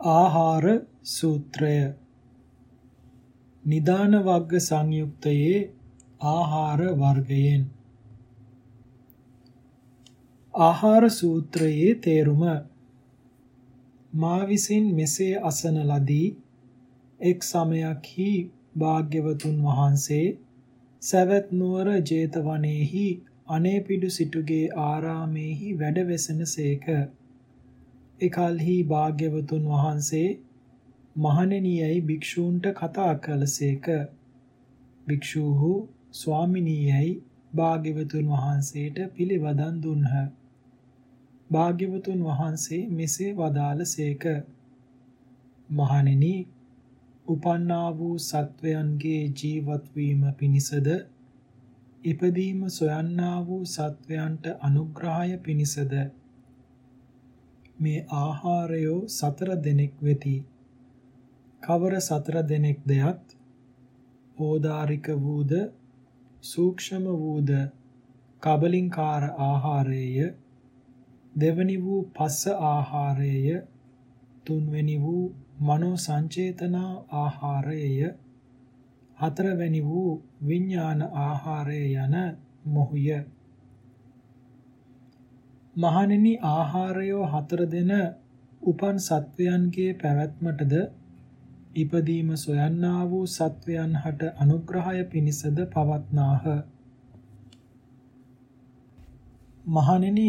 ආහාර සූත්‍රය. නිදාන වග්ග සංයුක්තයේ ආහාර වර්ගයෙන්. ආහාර සූත්‍රයේ තේරුම මා විසින් මෙසේ අසන ලදී. එක් සමයක්හි භාග්‍යවතුන් වහන්සේ සවැත් නුවර 제තවනේහි අනේපිඩු සිටුගේ ආරාමේහි වැඩ වෙසෙනසේක එකල්හි භාග්‍යවතුන් වහන්සේ මහණෙනියයි භික්ෂූන්ට කතා කළසේක. භික්ෂූහු ස්වාමිනියයි භාග්‍යවතුන් වහන්සේට පිළිවදන් දුන්හ. භාග්‍යවතුන් වහන්සේ මෙසේ වදාළසේක. මහණෙනි උපන්නා වූ සත්වයන්ගේ ජීවත් වීම පිණිසද ඉපදීම සොයන්නා වූ සත්වයන්ට අනුග්‍රහය පිණිසද මේ ආහාරයෝ සතර දෙනෙක් වෙති. කවර සතර දෙනෙක් දෙයත් ඕදාරික වූද සූක්ෂම වූද කබලින්කාර ආහාරයේය දෙවනි වූ පස්ස ආහාරයේය තුන්වෙනි වූ මනෝ සංචේතනා ආහාරයේය හතරවැනි වූ විඥාන ආහාරය යන මොහුය මහණෙනි ආහාරයෝ හතර දෙන උපන් සත්වයන්ගේ පැවැත්මටද ඉපදීම සොයන්නා වූ සත්වයන් හට අනුග්‍රහය පිණිසද පවත්නාහ. මහණෙනි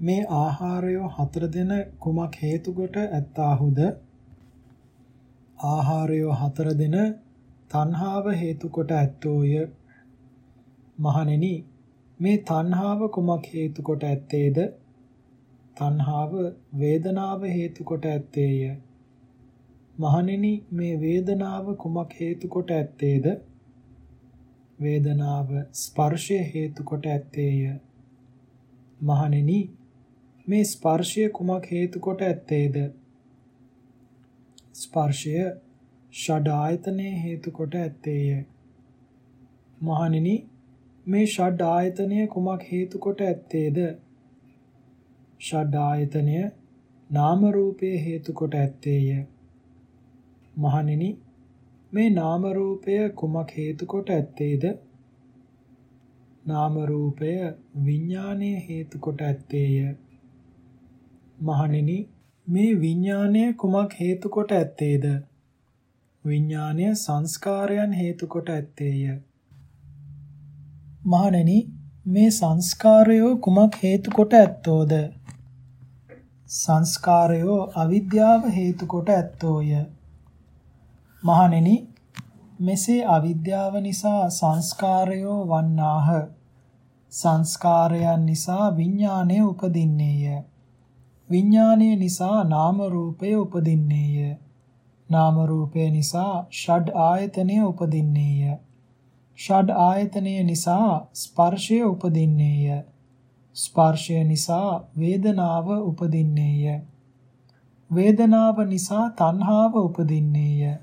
මේ ආහාරයෝ හතර දෙන කුමක් හේතු කොට ඇත්තාහුද? ආහාරයෝ හතර දෙන තණ්හාව හේතු කොට ඇත්තෝය. මහණෙනි මේ තණ්හාව කුමක් හේතු කොට ඇත්තේද? තණ්හාව වේදනාව හේතු කොට ඇත්තේය. මහණෙනි මේ වේදනාව කුමක් හේතු කොට ඇත්තේද? වේදනාව ස්පර්ශය හේතු කොට ඇත්තේය. මහණෙනි මේ ස්පර්ශය කුමක් හේතු කොට ඇත්තේද? ස්පර්ශය ෂඩ ආයතනයේ හේතු කොට ඇත්තේය. මහණෙනි මේ ෂඩ ආයතනය කුමක් හේතු කොට ඇත්තේද? ෂඩ් ආයතනය නාම රූපයේ හේතු කොට ඇත්තේය. මහණෙනි මේ නාම රූපය කුමක් හේතු කොට ඇත්තේද? නාම රූපය විඥානයේ හේතු කොට ඇත්තේය. මහණෙනි මේ විඥානය කුමක් හේතු කොට ඇත්තේද? විඥානය සංස්කාරයන් හේතු කොට ඇත්තේය. මහණෙනි මේ සංස්කාරයෝ කුමක් හේතු කොට ඇත්තෝද? සංස්කාරයෝ අවිද්‍යාව හේතු කොට ඇත්තෝය. මහණෙනි මෙසේ අවිද්‍යාව නිසා සංස්කාරයෝ වන්නාහ. සංස්කාරයන් නිසා විඥානය උපදින්නේය. විඥානය නිසා නාම රූපය උපදින්නේය. නාම රූපය නිසා ෂඩ් ආයතනය උපදින්නේය. ෂඩ් ආයතනය නිසා ස්පර්ශය උපදින්නේය. ස්පර්ශය නිසා වේදනාව උපදින්නේය. වේදනාව නිසා තණ්හාව උපදින්නේය.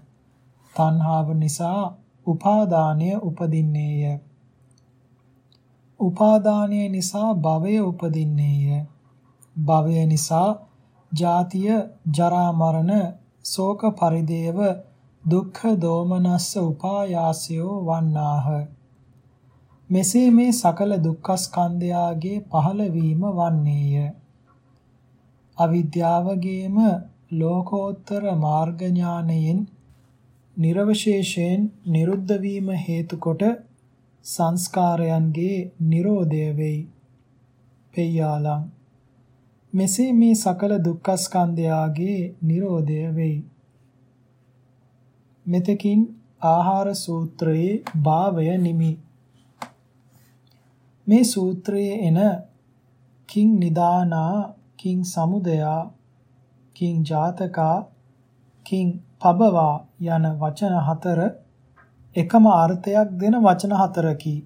තණ්හාව නිසා උපාදානය උපදින්නේය. උපාදානය නිසා භවය උපදින්නේය. භවය නිසා ජාතිය ජරා මරණ ශෝක පරිදේව දුක්ඛ දෝමනස්ස උපායාසයෝ වන්නාහ මෙසේ මේ සකල දුක්ඛස්කන්ධයාගේ පහළවීම වන්නේය. අවිද්‍යාවගේම ලෝකෝත්තර මාර්ග ඥානයෙන් නිර්වශේෂයෙන් නිරුද්ධ වීම හේතු කොට සංස්කාරයන්ගේ Nirodha වෙයි. පෙය්‍යාලං මෙසේ මේ සකල දුක්ඛස්කන්ධයාගේ Nirodha වෙයි. මෙතකින් ආහාර සූත්‍රයේ භාවය නිමි. මේ සූත්‍රයේ එන කිං නිදානා කිං සමුදයා කිං ජාතකා කිං පබවා යන වචන හතර එකම අර්ථයක් දෙන වචන හතරකි.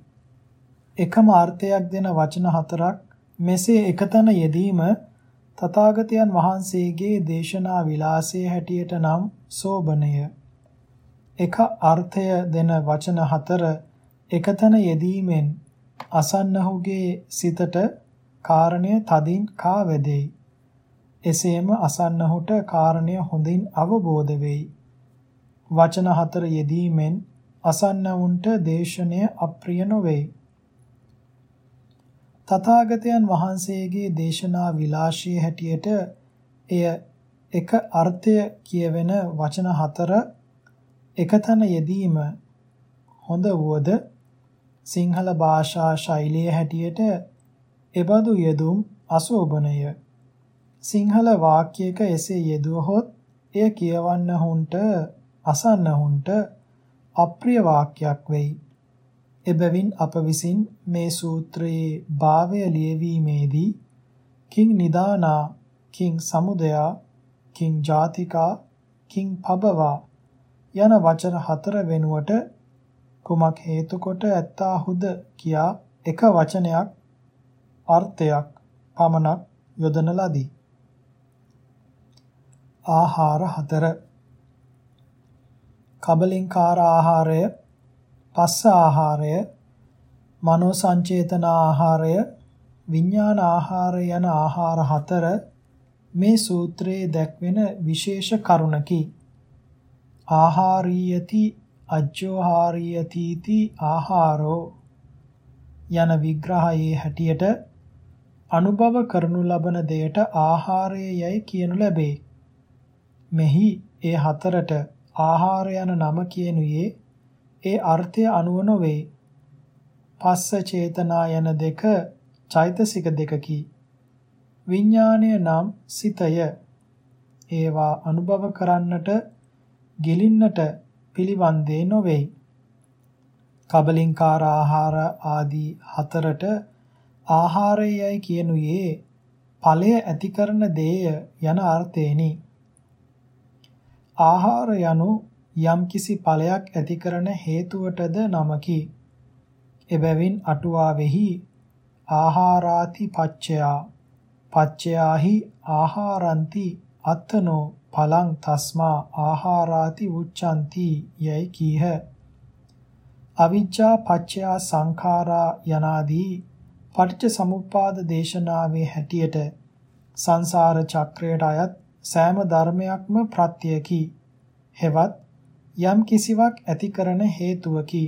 එකම අර්ථයක් දෙන වචන හතරක් මෙසේ එකතන යෙදීම තථාගතයන් වහන්සේගේ දේශනා විලාසයේ හැටියට නම් සෝබනය. එක අර්ථය දෙන වචන හතර එකතන යෙදීමෙන් අසන්නහුගේ සිතට කාරණය තදින් කා වැදෙයි. එසේම අසන්නහුට කාරණය හොඳින් අවබෝධ වෙයි. වචන හතර යෙදීමෙන් අසන්නවුන්ට දේශනය අප්‍රිය නොවේයි. තථාගතයන් වහන්සේගේ දේශනා විලාශයේ හැටියට එය එක අර්ථය කියවෙන වචන හතර එකතන යෙදීම හොඳ වුවද සිංහල භාෂා ශෛලිය හැටියට එබඳු යෙදුම් අශෝභනය සිංහල වාක්‍යයක එසේ යෙදුවහොත් එය කියවන්නහුන්ට අසන්නහුන්ට අප්‍රිය වාක්‍යයක් වෙයි. එබැවින් අප විසින් මේ සූත්‍රයේ භාවය ලියවීමේදී කිං නිදානා කිං සමුදයා කිං ජාතිකා කිං පබවා යන වචන හතර වෙනුවට කුමක් හේතු කොට ඇත්තාහුද කියා එක වචනයක් අර්ථයක් පමණක් යොදන ලදී. ආහාර හතර කබලින්කාර ආහාරය, පස්ස ආහාරය, මනෝ සංචේතන ආහාරය, විඥාන ආහාරය යන ආහාර හතර මේ සූත්‍රයේ දැක්වෙන විශේෂ කරුණකි. ආහාරීයති අජ්ජෝහාරීයතිති ආහාරෝ යන විග්‍රහයේ හැටියට අනුභව කරනු ලබන දෙයට ආහාරය යයි කියනු ලැබේ. මෙහි ඒ හතරට ආහාර යන නම කියනුයේ ඒ අර්ථය අනුව නොවේ. පස්ස චේතනා යන දෙක චෛතසික දෙකකි. විඥාණය නම් සිතය. ඒවා අනුභව කරන්නට ගෙලින්නට පිළිවන්දේ නොවේයි. කබලින්කාර ආහාර ආදී හතරට ආහාරයයි කියනුයේ ඵලය ඇති කරන දේය යන අර්ථේනි. ආහාර යනු යම්කිසි ඵලයක් ඇති කරන හේතුවටද නමකි. එබැවින් අටුවාවෙහි ආහාරාති පච්චයා පච්චයාහි ආහාරಂತಿ අත්තනෝ පලං තස්මා ආහාරාති උච්චಂತಿ යයි කීහ. අවිජ්ජා පච්චයා සංඛාරා යනාදී පටිච්ච සමුප්පාද දේශනාවේ හැටියට සංසාර චක්‍රයට අයත් සෑම ධර්මයක්ම ප්‍රත්‍යයකි. හෙවත් යම් කිසිවක් ඇති කරන හේතුවකි.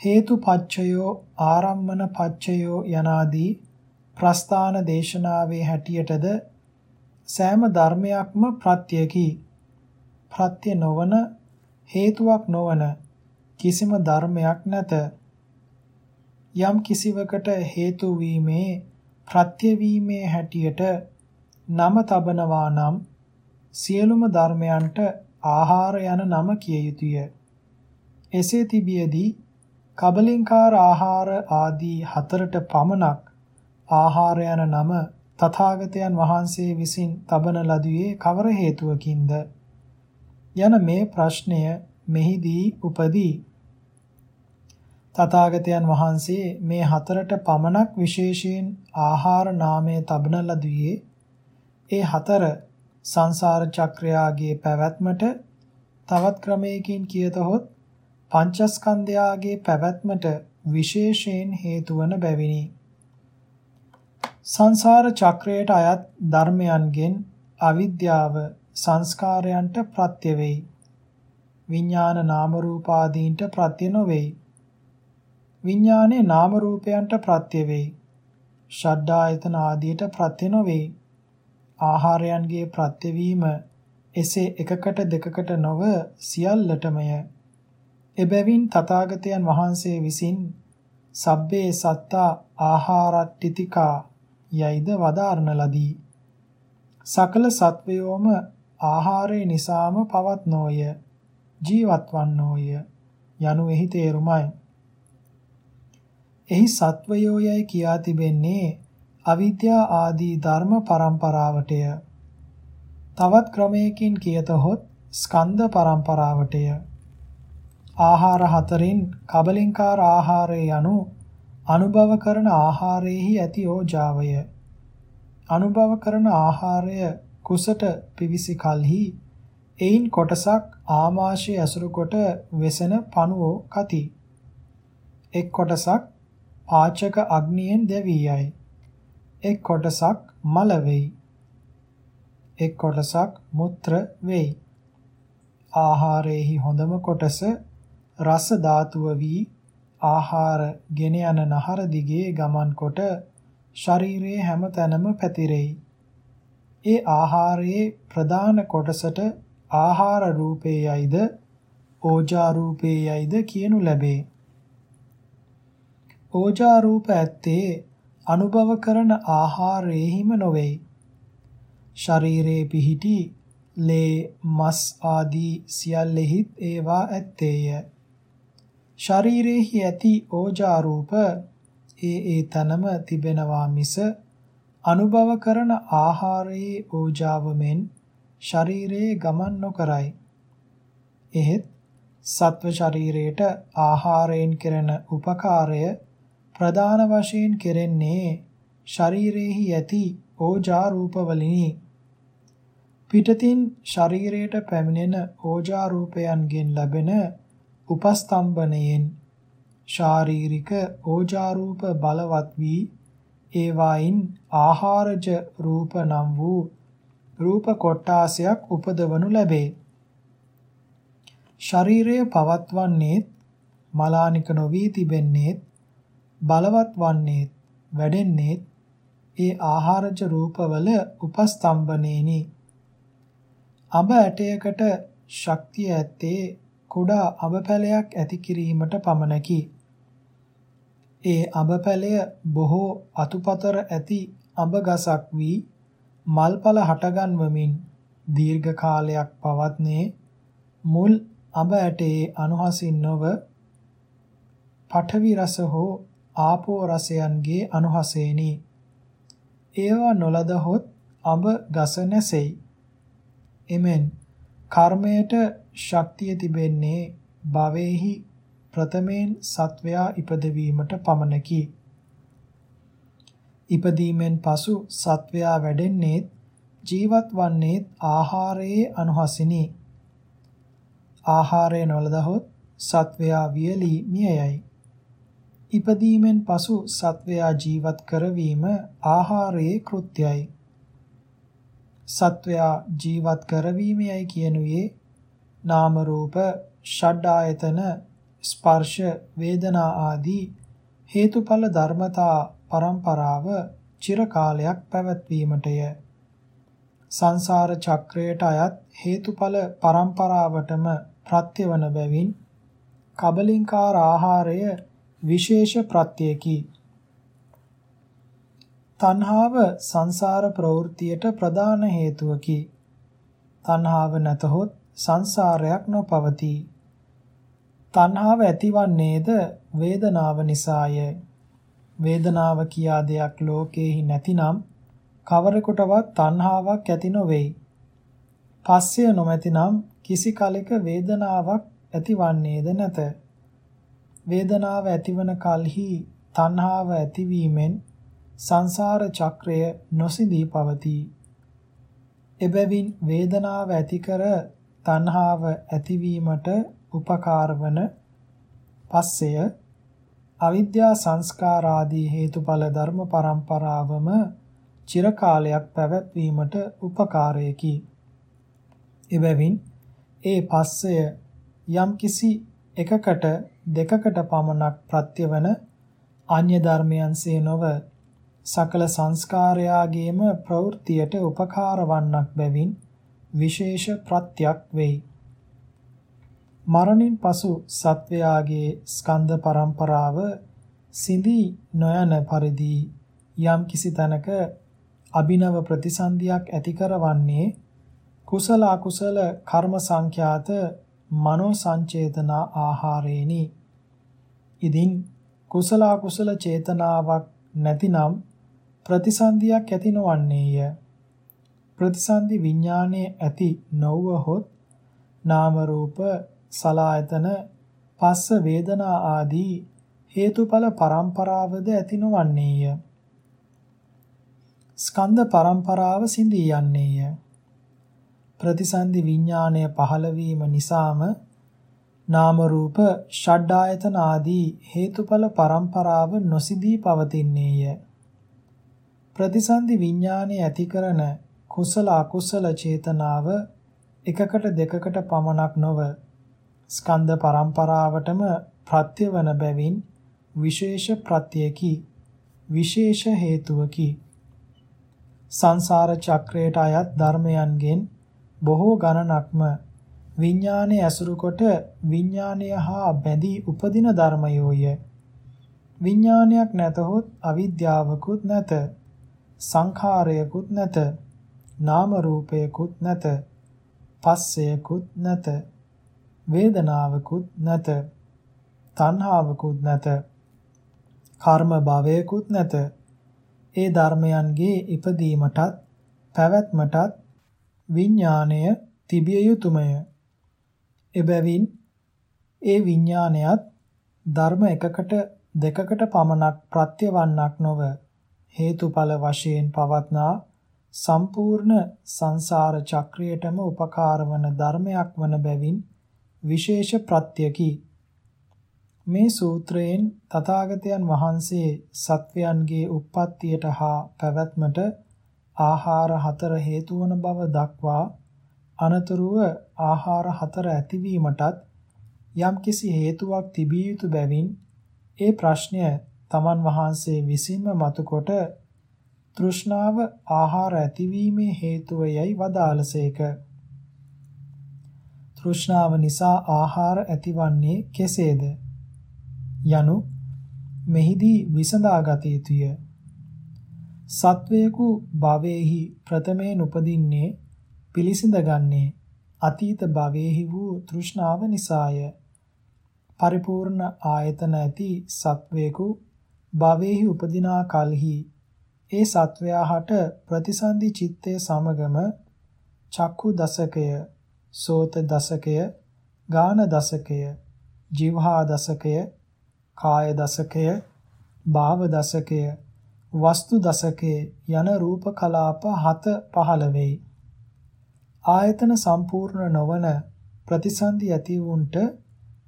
හේතු පච්චයෝ ආරම්මන පච්චයෝ යනාදී ප්‍රස්ථාන දේශනාවේ හැටියටද සෑම ධර්මයක්ම ප්‍රත්‍යයකි. ප්‍රත්‍ය නොවන හේතුවක් නොවන කිසිම ධර්මයක් නැත. යම් කිසිවකට හේතු වීමේ ප්‍රත්‍ය වීමේ හැටියට නම තබනවා නම් සියලුම ධර්මයන්ට ආහාර යන නම කිය යුතුය. එසේ තිබියදී කබලින්කාර ආහාර ආදී හතරට පමණක් ආහාර යන නම තථාගතයන් වහන්සේ විසින් තබන ලදුවේ කවර හේතුවකින්ද යන මේ ප්‍රශ්නය මෙහිදී උපදී. තථාගතයන් වහන්සේ මේ හතරට පමණක් විශේෂයෙන් ආහාර නාමය තබන ලදුවේ ඒ හතර සංසාර චක්‍රයාගේ පැවැත්මට තවත් ක්‍රමයකින් කියතහොත් පංචස්කන්ධයාගේ පැවැත්මට විශේෂයෙන් හේතු වන බැවිනි. සංසාර චක්‍රයට අයත් ධර්මයන්ගෙන් අවිද්‍යාව සංස්කාරයන්ට ප්‍රත්‍ය වෙයි. විඥාන නාම රූපාදීන්ට ප්‍රත්‍ය නොවේයි. විඥානේ නාම රූපයන්ට ප්‍රත්‍ය වෙයි. ෂඩ්ඩායතන ආදියට ප්‍රත්‍ය නොවේයි. ආහාරයන්ගේ ප්‍රත්‍යවීම එසේ එකකට දෙකකට නොව සියල්ලටමය. එබැවින් තථාගතයන් වහන්සේ විසින් සබ්බේ සත්තා ආහාරට්ටිතිකා යයිද වදාරන ලදී. සකල සත්වයෝම ආහාරය නිසාම පවත්නෝය ජීවත් වන්නෝය යනු එහි තේරුමයි. එහි සත්වයෝ යයි කියා තිබෙන්නේ අවිද්‍යා ආදී ධර්ම පරම්පරාවටය. තවත් ක්‍රමයකින් කියතහොත් ස්කන්ධ පරම්පරාවටය. ආහාර හතරින් කබලින්කාර ආහාරය යනු අනුභව කරන ආහාරයේහි ඇති ඕජාවය. අනුභව කරන ආහාරය කුසට පිවිසි කලෙහි එයින් කොටසක් ආමාශය ඇසුරු කොට වෙසෙන පණුවෝ කති. එක් කොටසක් පාචක අග්නියෙන් දැවී යයි. එක් කොටසක් මල වෙයි. එක් කොටසක් මුත්‍ර වෙයි. ආහාරයේහි හොඳම කොටස රස ධාතුව වී ආහාර ගෙන යන නහර දිගේ ගමන් කොට ශරීරයේ හැම තැනම පැතිරෙයි. ඒ ආහාරයේ ප්‍රධාන කොටසට ආහාර රූපේයයිද ඕජා රූපේයයිද කියනු ලැබේ. ඕජා රූප ඇත්තේ අනුභව කරන ආහාරයෙහිම නොවේ. ශරීරයේ පිහිටි ලේ මස් ආදී සියල්ලෙහිත් ඒවා ඇත්තේය. ශරීරයේහි ඇති ඕජා රූප ඒ ඒ තනම තිබෙනවා මිස අනුභව කරන ආහාරයේ ඕජාව මෙන් ශරීරයේ ගමන් නොකරයි. එහෙත් සත්ව ශරීරයට ආහාරයෙන් කෙරෙන උපකාරය ප්‍රධාන වශයෙන් කෙරෙන්නේ ශරීරයේහි ඇති ඕජා රූපවලිනි. පිටතින් ශරීරයට පැමිණෙන ඕජා රූපයන්ගෙන් ලැබෙන උපස්තම්භනයෙන් ශාරීරික ඕජා රූප බලවත් වී ඒවායින් ආහාරජ රූප නම් වූ රූප කොටාසයක් උපදවනු ලැබේ. ශරීරය පවත්වන්නේත් මලානික නොවී තිබෙන්නේත් බලවත් වන්නේ වැඩෙන්නේ ඒ ආහාරජ රූපවල උපස්තම්භනේනි. අබ ඇටයකට ශක්තිය ඇත්තේ කුඩා අබ පැලයක් ඇති කිරීමට පමණකි. ඒ අබ පැලය බොහෝ අතුපතර ඇති අබ ගසක් වී මල්පල හටගන්වමින් දීර්ඝ කාලයක් පවත්නේ මුල් අබ ඇටේ අනුහසින් නොව පඨවි රස හෝ ආපෝ රසයන්ගේ අනුහසේනි. ඒවා නොලදහොත් අඹ ගස නැසෙයි. එමෙන් කර්මයට ශක්තිය තිබෙන්නේ භවෙහි ප්‍රථමයෙන් සත්වයා ඉපදවීමට පමණකි. ඉපදීමෙන් පසු සත්වයා වැඩෙන්නේත් ජීවත් වන්නේත් ආහාරයේ අනුහසිනි. ආහාරය නොලදහොත් සත්වයා වියලී මියයයි. ඉපදීමෙන් පසු සත්වයා ජීවත් කරවීම ආහාරයේ කෘත්‍යයි. සත්වයා ජීවත් කරවීමයි කියනුවේ නාම රූප ෂඩ්ආයතන ස්පර්ශ වේදනා ආදී හේතුඵල ධර්මතා පරම්පරාව චිර කාලයක් පැවැත්වීමටය. සංසාර චක්‍රයට අයත් හේතුඵල පරම්පරාවටම ප්‍රත්‍යවන බැවින් කබලින්කාර ආහාරය විශේෂ ප්‍රත්‍යයකි. තණ්හාව සංසාර ප්‍රවෘත්තියට ප්‍රධාන හේතුවකි. තණ්හාව නැතහොත් සංසාරයක් නොපවතී. තණ්හාව ඇතිවන්නේද වේදනාව නිසාය. වේදනාව කියා දෙයක් ලෝකේහි නැතිනම් කවරෙකුටවත් තණ්හාවක් ඇති නොවේයි. පස්සය නොමැතිනම් කිසි කලෙක වේදනාවක් ඇතිවන්නේද නැත. වේදනාව ඇතිවන කලෙහි තණ්හාව ඇතිවීමෙන් සංසාර චක්‍රය නොසිඳී පවතී. එබැවින් වේදනාව ඇති කර තණ්හාව ඇතිවීමට උපකාර වන පස්සය අවිද්‍යා සංස්කාර ආදී හේතුඵල ධර්ම පරම්පරාවම චිර කාලයක් පැවැත්වීමට උපකාරයකි. එබැවින් ඒ පස්සය යම් කිසි එකකට දෙකකට පමණක් ප්‍රත්‍යවන අන්‍ය ධර්මයන්සේ නොව සකල සංස්කාරයාගේම ප්‍රවෘත්තියට උපකාර වන්නක් බැවින් විශේෂ ප්‍රත්‍යක් වෙයි. මරණින් පසු සත්වයාගේ ස්කන්ධ පරම්පරාව සිඳී නොයන පරිදි යම් කිසි තැනක අභිනව ප්‍රතිසන්දියක් ඇති කරවන්නේ කුසල අකුසල කර්ම සංඛ්‍යාත මනෝ සංචේතනා ආහාරේනි. ඉදින් කුසල අකුසල චේතනාවක් නැතිනම් ප්‍රතිසන්දියක් ඇති නොවන්නේය. ප්‍රතිසන්දි විඥානයේ ඇති නොවහොත් නාම රූප සලායතන පස්ස වේදනා ආදී හේතුඵල පරම්පරාවද ඇති නොවන්නේය. ස්කන්ධ පරම්පරාව සිඳී යන්නේය. ප්‍රතිසන්දි විඥාණය පහළ වීම නිසාම නාම රූප ෂඩ්ආයතන ආදී හේතුඵල පරම්පරාව නොසිදී පවතින්නේය. ප්‍රතිසන්දි විඥාණය ඇති කරන කුසල අකුසල චේතනාව එකකට දෙකකට පමණක් නොව ස්කන්ධ පරම්පරාවටම ප්‍රත්‍ය වන බැවින් විශේෂ ප්‍රත්‍යයකි විශේෂ හේතුවකි සංසාර චක්‍රයට අයත් ධර්මයන්ගෙන් බොහෝ ගණනක්ම විඥානයේ ඇසුරු කොට විඥානය හා බැඳී උපදින ධර්මයෝය. විඥානයක් නැතහොත් අවිද්‍යාවකුත් නැත. සංඛාරයකුත් නැත. නාම රූපයකුත් නැත. පස්සයකුත් නැත. වේදනාවකුත් නැත. තණ්හාවකුත් නැත. කර්ම භවයකුත් නැත. ඒ ධර්මයන්ගේ ඉපදීමටත් පැවැත්මටත් විඥාණය තිබිය යුතුයමය. එබැවින් ඒ විඥානයත් ධර්ම එකකට දෙකකට පමණක් ප්‍රත්‍යවන්නක් නොව හේතුඵල වශයෙන් පවත්නා සම්පූර්ණ සංසාර චක්‍රයටම උපකාර වන ධර්මයක් වන බැවින් විශේෂ ප්‍රත්‍යකි. මේ සූත්‍රයෙන් තථාගතයන් වහන්සේ සත්වයන්ගේ උප්පත්තියට හා පැවැත්මට ආහාර හතර හේතු වන බව දක්වා අනතුරුව ආහාර හතර ඇතිවීමටත් යම්කිසි හේතුවක් තිබිය යුතු බැවින් ඒ ප්‍රශ්නය තමන් වහන්සේ විසින්ම මතුකොට තෘෂ්ණාව ආහාර ඇතිවීමේ හේතුව යයි වදාළසේක. තෘෂ්ණාව නිසා ආහාර ඇතිවන්නේ කෙසේද? යනු මෙහිදී විසඳාගත යුතුය. සත්වයකු භවයේහි ප්‍රථමයෙන් උපදින්නේ පිලිසිඳගන්නේ අතීත භවයේහි වූ තෘෂ්ණාව නිසාය. පරිපූර්ණ ආයතන ඇති සත්වේකු භවයේහි උපදිනා කලෙහි ඒ සත්වයාහට ප්‍රතිසන්දි චිත්තය සමගම චක්කු දසකය, සෝත දසකය, ගාන දසකය, જીවහා දසකය, කාය දසකය, භාව දසකය, වස්තු දසකය යන රූප කලාප හත පහළ වෙයි. ආයතන සම්පූර්ණ නොවන ප්‍රතිසන්දි ඇති වුන්ට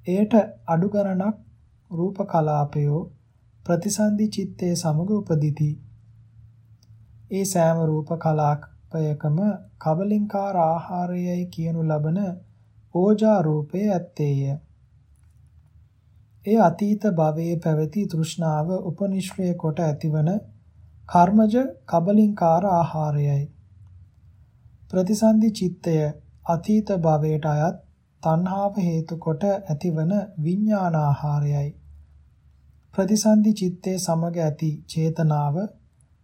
එයට අඩු ගණනක් රූප කලාපයෝ ප්‍රතිසන්දි චිත්තයේ සමග උපදිති. ඒ සෑම රූප කලාපයකම කබලින්කාර ආහාරයයි කියනු ලබන ඕජා රූපයේ ඇත්තේය. ඒ අතීත භවයේ පැවති තෘෂ්ණාව උපනිශ්‍රය කොට ඇතිවන කර්මජ කබලින්කාර ආහාරයයි. ප්‍රතිසන්දි චිත්තය අතීත භවයට අයත් තණ්හාව හේතු කොට ඇතිවන විඥානාහාරයයි. ප්‍රතිසන්දි චිත්තේ සමග ඇති චේතනාව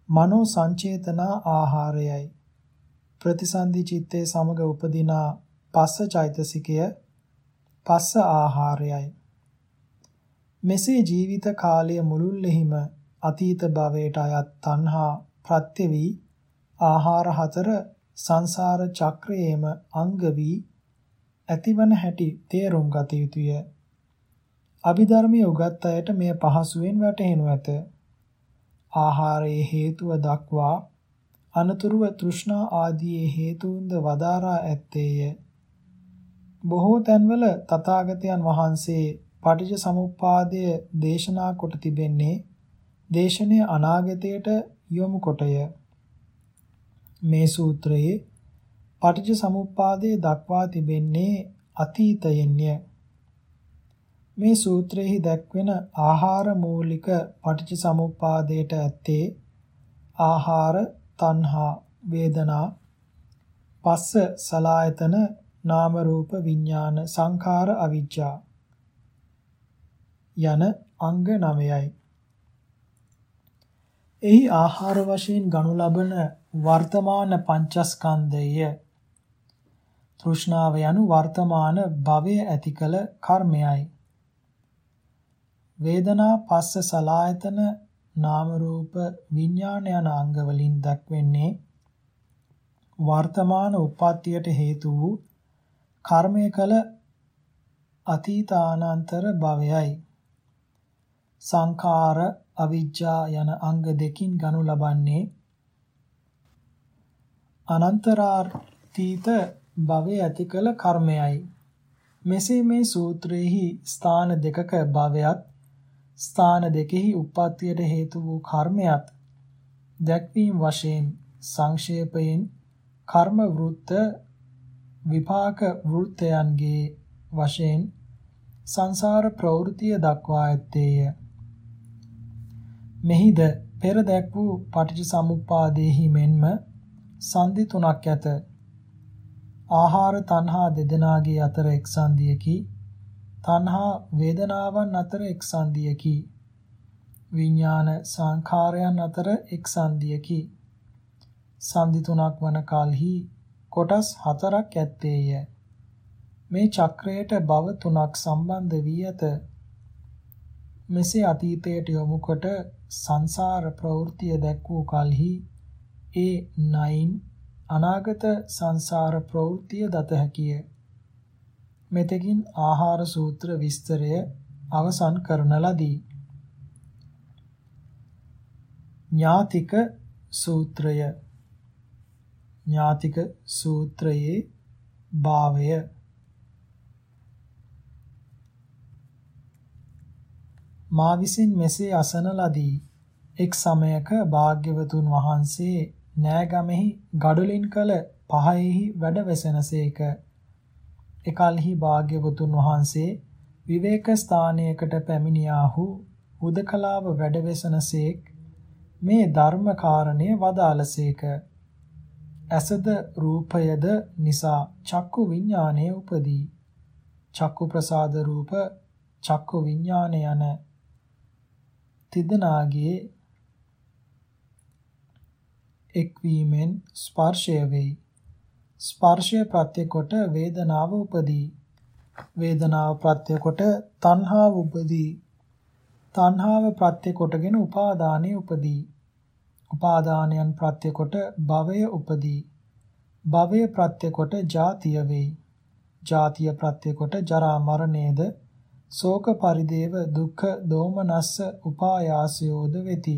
මනෝ සංචේතනා ආහාරයයි. ප්‍රතිසන්දි චිත්තේ සමග උපදිනා පස්ස චෛතසිකය පස්ස ආහාරයයි. මෙසේ ජීවිත කාලය මුළුල්ලෙහිම අතීත භවයට අයත් තණ්හා ප්‍රත්‍ය වී ආහාර හතර සංසාර චක්‍රයේම අංග වී ඇතිවන හැටි තේරුම් ගත යුතුය. අභිධර්මයේ උගත් අයට මෙය පහසුවෙන් වැටහෙනු ඇත. ආහාරයේ හේතුව දක්වා අනතුරුව තෘෂ්ණා ආදී හේතුන්ද වදාරා ඇත්තේය. බොහෝ තැන්වල තථාගතයන් වහන්සේ පටිච්ච සමුප්පාදය දේශනා කොට තිබෙන්නේ දේශනය අනාගතයට යොමු කොටය. මේ සූත්‍රයේ පටිච්ච සමුප්පාදයේ දක්වා තිබෙන්නේ අතීතයෙන්ය. මේ සූත්‍රයේ දැක්වෙන ආහාර මූලික පටිච්ච සමුප්පාදයට ඇත්තේ ආහාර තණ්හා වේදනා පස්ස සලායතන නාම රූප විඥාන සංඛාර අවිජ්ජා යන අංග 9යි. එහි ආහාර වශයෙන් ගනු ලබන වර්තමාන පංචස්කන්ධය තෘෂ්ණාව යනු වර්තමාන භවය ඇති කළ කර්මයයි වේදනා පස්ස සලායතන නාම රූප විඥාන යන අංග වලින් දක්වන්නේ වර්තමාන උප්පත්තියට හේතු වූ කර්මය කළ අතීතානන්තර භවයයි සංඛාර අවිජ්ජා යන අංග දෙකින් ගනු ලබන්නේ අනන්තරාතීත භවයේ ඇති කළ කර්මයයි. මෙසේ මේ සූත්‍රයේහි ස්ථාන දෙකක භවයත් ස්ථාන දෙකෙහි උප්පත්තියට හේතු වූ කර්මයක් දැක්වීම වශයෙන් සංක්ෂේපයෙන් කර්ම වෘත්ත විපාක වෘත්තයන්ගේ වශයෙන් සංසාර ප්‍රවෘතිය දක්වා ඇත්තේය. මෙහිද පෙර දැක් වූ පටිච්චසමුප්පාදේහි මෙන්ම සංදි තුනක් ඇත. ආහාර තණ්හා දෙදෙනාගේ අතර එක් සංදියකි. තණ්හා වේදනාවන් අතර එක් සංදියකි. විඥාන සංඛාරයන් අතර එක් සංදියකි. සංදි තුනක් වන කලෙහි කොටස් හතරක් ඇත්තේය. මේ චක්‍රයට භව තුනක් සම්බන්ධ වී ඇත. මෙසේ අතීතයට යොමු කොට සංසාර ප්‍රවෘත්තිය දැක් වූ කලෙහි ඒ නයින් අනාගත සංසාර ප්‍රවෘත්තිය දත හැකිය. මෙතකින් ආහාර සූත්‍ර විස්තරය අවසන් කරන ලදී. ඥාතික සූත්‍රය. ඥාතික සූත්‍රයේ භාවය. මා විසින් මෙසේ අසන ලදී. එක් සමයක භාග්‍යවතුන් වහන්සේ නෑගමෙහි ගඩොලින් කළ පහෙහි වැඩ වෙසෙනසේක එකල්හි භාග්‍යවතුන් වහන්සේ විවේක ස්ථානයකට පැමිණියාහු උදකලාව වැඩ වෙසනසේක් මේ ධර්ම කාරණය වදාළසේක ඇසද රූපයද නිසා චක්කු විඥානය උපදී. චක්කු ප්‍රසාද රූප චක්කු විඥාන යන තිදනාගේ එක්වීමෙන් ස්පර්ශය වෙයි. ස්පර්ශය ප්‍රත්‍ය කොට වේදනාව උපදී. වේදනාව ප්‍රත්‍ය කොට තණ්හාව උපදී. තණ්හාව ප්‍රත්‍ය කොටගෙන උපාදානෙ උපදී. උපාදානයන් ප්‍රත්‍ය කොට භවය උපදී. භවය ප්‍රත්‍ය කොට ජාතිය වෙයි. ජාතිය ප්‍රත්‍ය කොට ජරා මරණේද ශෝක පරිදේව දුක්ඛ දෝමනස්ස උපායාසයෝද වෙති.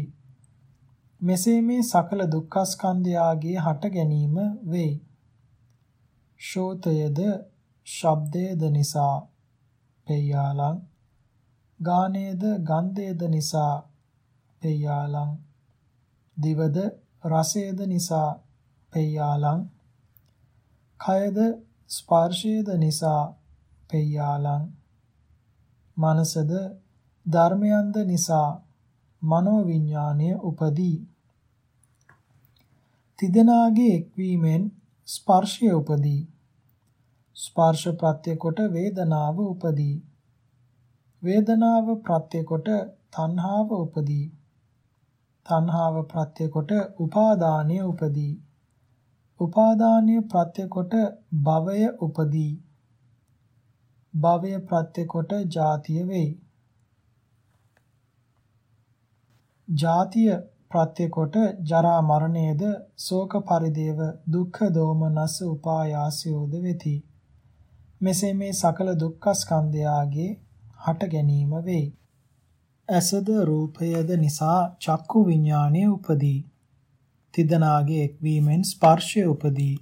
මෙසේ මේ සකල දුක්ඛස්කන්ධයාගේ හට ගැනීම වෙයි. ශෝතයද ශබ්දයේද නිසා පෙය්‍යාලං ගානේද ගන්ධයේද නිසා පෙය්‍යාලං දිවද රසයද නිසා පෙය්‍යාලං කයද ස්පර්ශයද නිසා පෙය්‍යාලං මනසද ධර්මයන්ද නිසා මනෝවිඤ්ඤාණය උපදී. තිදෙනාගේ එක්වීමෙන් ස්පර්ශය උපදී ස්පර්ශ ප්‍රත්‍ය කොට වේදනාව උපදී වේදනාව ප්‍රත්‍ය කොට තණ්හාව උපදී තණ්හාව ප්‍රත්‍ය කොට උපාදානය උපදී. උපාදානය ප්‍රත්‍ය කොට භවය උපදී. භවය ප්‍රත්‍ය කොට ජාතිය වෙයි. ජාතිය ප්‍රත්‍ය කොට ජරා මරණයද ශෝක පරිදේව දුක්ඛ දෝමනස උපායාසයෝද වෙති. මෙසේ මේ සකල දුක්ඛ ස්කන්ධයාගේ හට ගැනීම වෙයි. ඇසද රූපයද නිසා චක්කු විඥානය උපදී. තිදනාගේ එක්වීමෙන් ස්පර්ශය උපදී.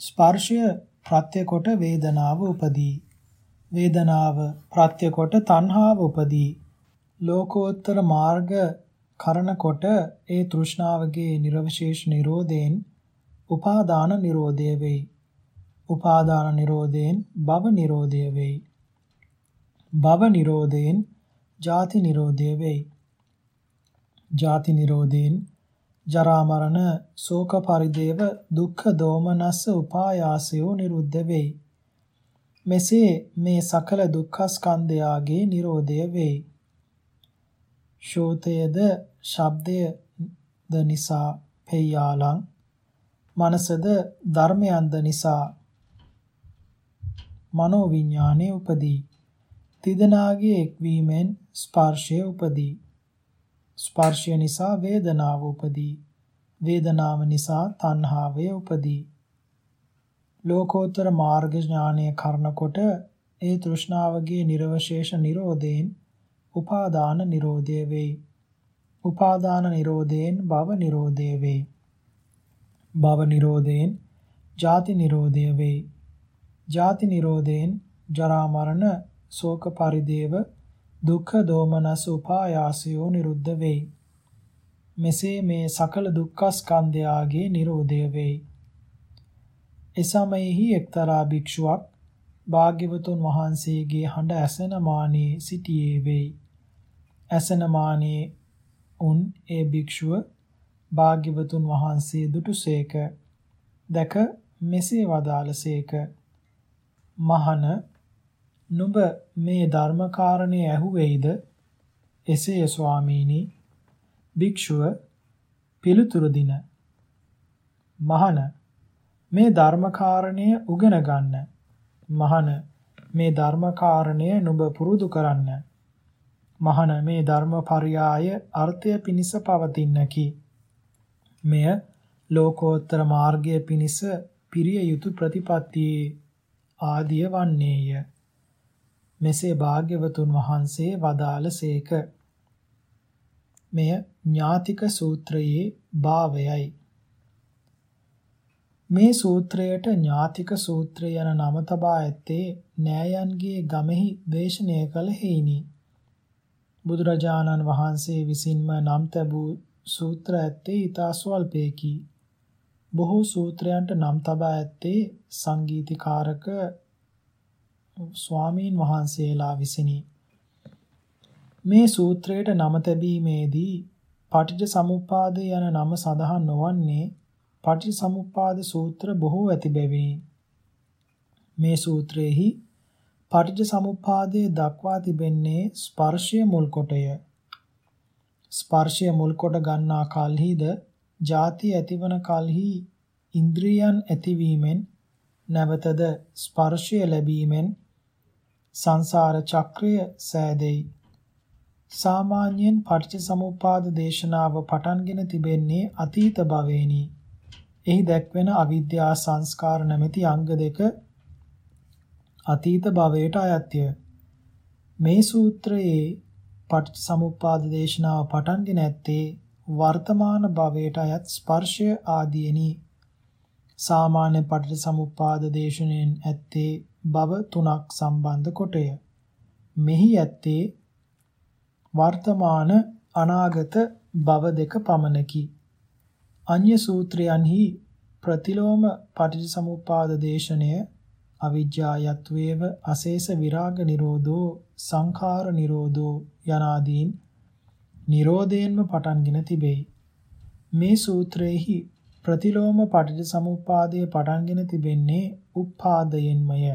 ස්පර්ශය ප්‍රත්‍ය කොට වේදනාව උපදී. වේදනාව ප්‍රත්‍ය කොට තණ්හාව උපදී. ලෝකෝත්තර මාර්ග කරන කොට ඒ තෘෂ්ණාවගේ නිර්වශේෂ නිරෝධයෙන් උපාදාන නිරෝධය වෙයි. උපාදාන නිරෝධයෙන් භව නිරෝධය වෙයි. භව නිරෝධයෙන් ජාති නිරෝධය වෙයි. ජාති නිරෝධයෙන් ජරා මරණ ශෝක පරිදේව දුක්ඛ දෝමනස්ස උපායාසයෝ නිරුද්ධ වෙයි. මෙසේ මේ සකල දුක්ඛ ස්කන්ධයාගේ නිරෝධය වෙයි. ශෝතයද ශබ්දයද නිසා පෙය්‍යාලං මනසද ධර්මයන්ද නිසා මනෝ විඥානේ උපදී තිදෙනාගේ එක්වීමෙන් ස්පර්ශය උපදී. ස්පර්ශය නිසා වේදනාව උපදී. වේදනාව නිසා තණ්හාවය උපදී. ලෝකෝත්තර මාර්ග ඥානය කරනකොට ඒ තෘෂ්ණාවගේ නිර්වශේෂ නිරෝධයෙන් උපාදාන නිරෝධය වෙයි. උපාදාන නිරෝධයෙන් භව නිරෝධය වෙයි. භව නිරෝධයෙන් ජාති නිරෝධය වෙයි. ජාති නිරෝධයෙන් ජරා මරණ ශෝක පරිදේව දුක්ඛ දෝමනස උපායාසයෝ නිරුද්ධ වෙයි. මෙසේ මේ සකල දුක්ඛ ස්කන්ධයාගේ නිරෝධය වෙයි. එසමයෙහි එක්තරා භික්ෂුවක් භාග්‍යවතුන් වහන්සේගේ හඬ ඇසෙන මානේ සිටියේ වෙයි. ඇසෙන මානේ උන් ඒ භික්ෂුව භාග්‍යවතුන් වහන්සේ දුටුසේක. දැක මෙසේ වදාළසේක. මහන නුඹ මේ ධර්මකාරණේ ඇහුවේයිද? එසේය ස්වාමීනි. භික්ෂුව පිළිතුරු දින. මහන මේ ධර්මකාරණය උගෙන ගන්න. මහන මේ ධර්මකාරණය නුඹ පුරුදු කරන්න. මහන මේ ධර්මපරියාය අර්ථය පිනිස පවතින්නකි. මෙය ලෝකෝත්තර මාර්ගය පිනිස පිරිය යුතු ප්‍රතිපත්තියේ ආදිය වන්නේය. මෙසේ භාග්‍යවතුන් වහන්සේ වදාළසේක. මෙය ඥාතික සූත්‍රයේ භාවයයි. මේ සූත්‍රයට ඥාතික සූත්‍රය යන නම තබා ඇත්තේ නෑයන්ගේ ගමෙහි දේශනය කළ හේිනි. බුදුරජාණන් වහන්සේ විසින්ම නම් තැබූ සූත්‍ර ඇත්තේ ඊතා ස්වල්පයකි. බොහෝ සූත්‍රයන්ට නම් තබා ඇත්තේ සංගීතීකාරක ස්වාමීන් වහන්සේලා විසිනි. මේ සූත්‍රයට නම තැබීමේදී පටිච්ච සමුප්පාද යන නම සඳහන් නොවන්නේ පටිච්ච සමුප්පාද සූත්‍ර බොහෝ ඇති බැවිනි. මේ සූත්‍රයේහි පටිච්ච සමුප්පාදයේ දක්වා තිබෙන්නේ ස්පර්ශය මුල් කොටය. ස්පර්ශය මුල් කොට ගන්නා කල්හිද ಜಾති ඇතිවන කල්හි ඉන්ද්‍රියන් ඇතිවීමෙන් නැවතද ස්පර්ශය ලැබීමෙන් සංසාර චක්‍රය සෑදෙයි. සාමාන්‍යයෙන් පටිච්චසමුප්පාද දේශනාව පටන්ගෙන තිබෙන්නේ අතීත භවෙනි. එහි දැක්වෙන අවිද්‍යා සංස්කාර නැමැති අංග දෙක අතීත භවයට අයත්ය. මේ සූත්‍රයේ පටිච්චසමුප්පාද දේශනාව පටන්ගෙන ඇත්තේ වර්තමාන භවයට අයත් ස්පර්ශය ආදීනි. සාමාන්‍ය පටිච්චසමුප්පාද දේශනෙන් ඇත්තේ භව තුනක් සම්බන්ධ කොටය. මෙහි ඇත්තේ වර්තමාන අනාගත භව දෙක පමණකි. අන්‍ය සූත්‍රයන්හි ප්‍රතිලෝම පටිච්චසමුප්පාද දේශනය අවිජ්ජායත්වේව අශේෂ විරාග නිරෝධෝ සංඛාර නිරෝධෝ යනාදීන් නිරෝධයෙන්ම පටන්ගෙන තිබෙයි. මේ සූත්‍රයේහි ප්‍රතිලෝම පටිච්චසමුප්පාදයේ පටන්ගෙන තිබෙන්නේ උප්පාදයෙන්මය.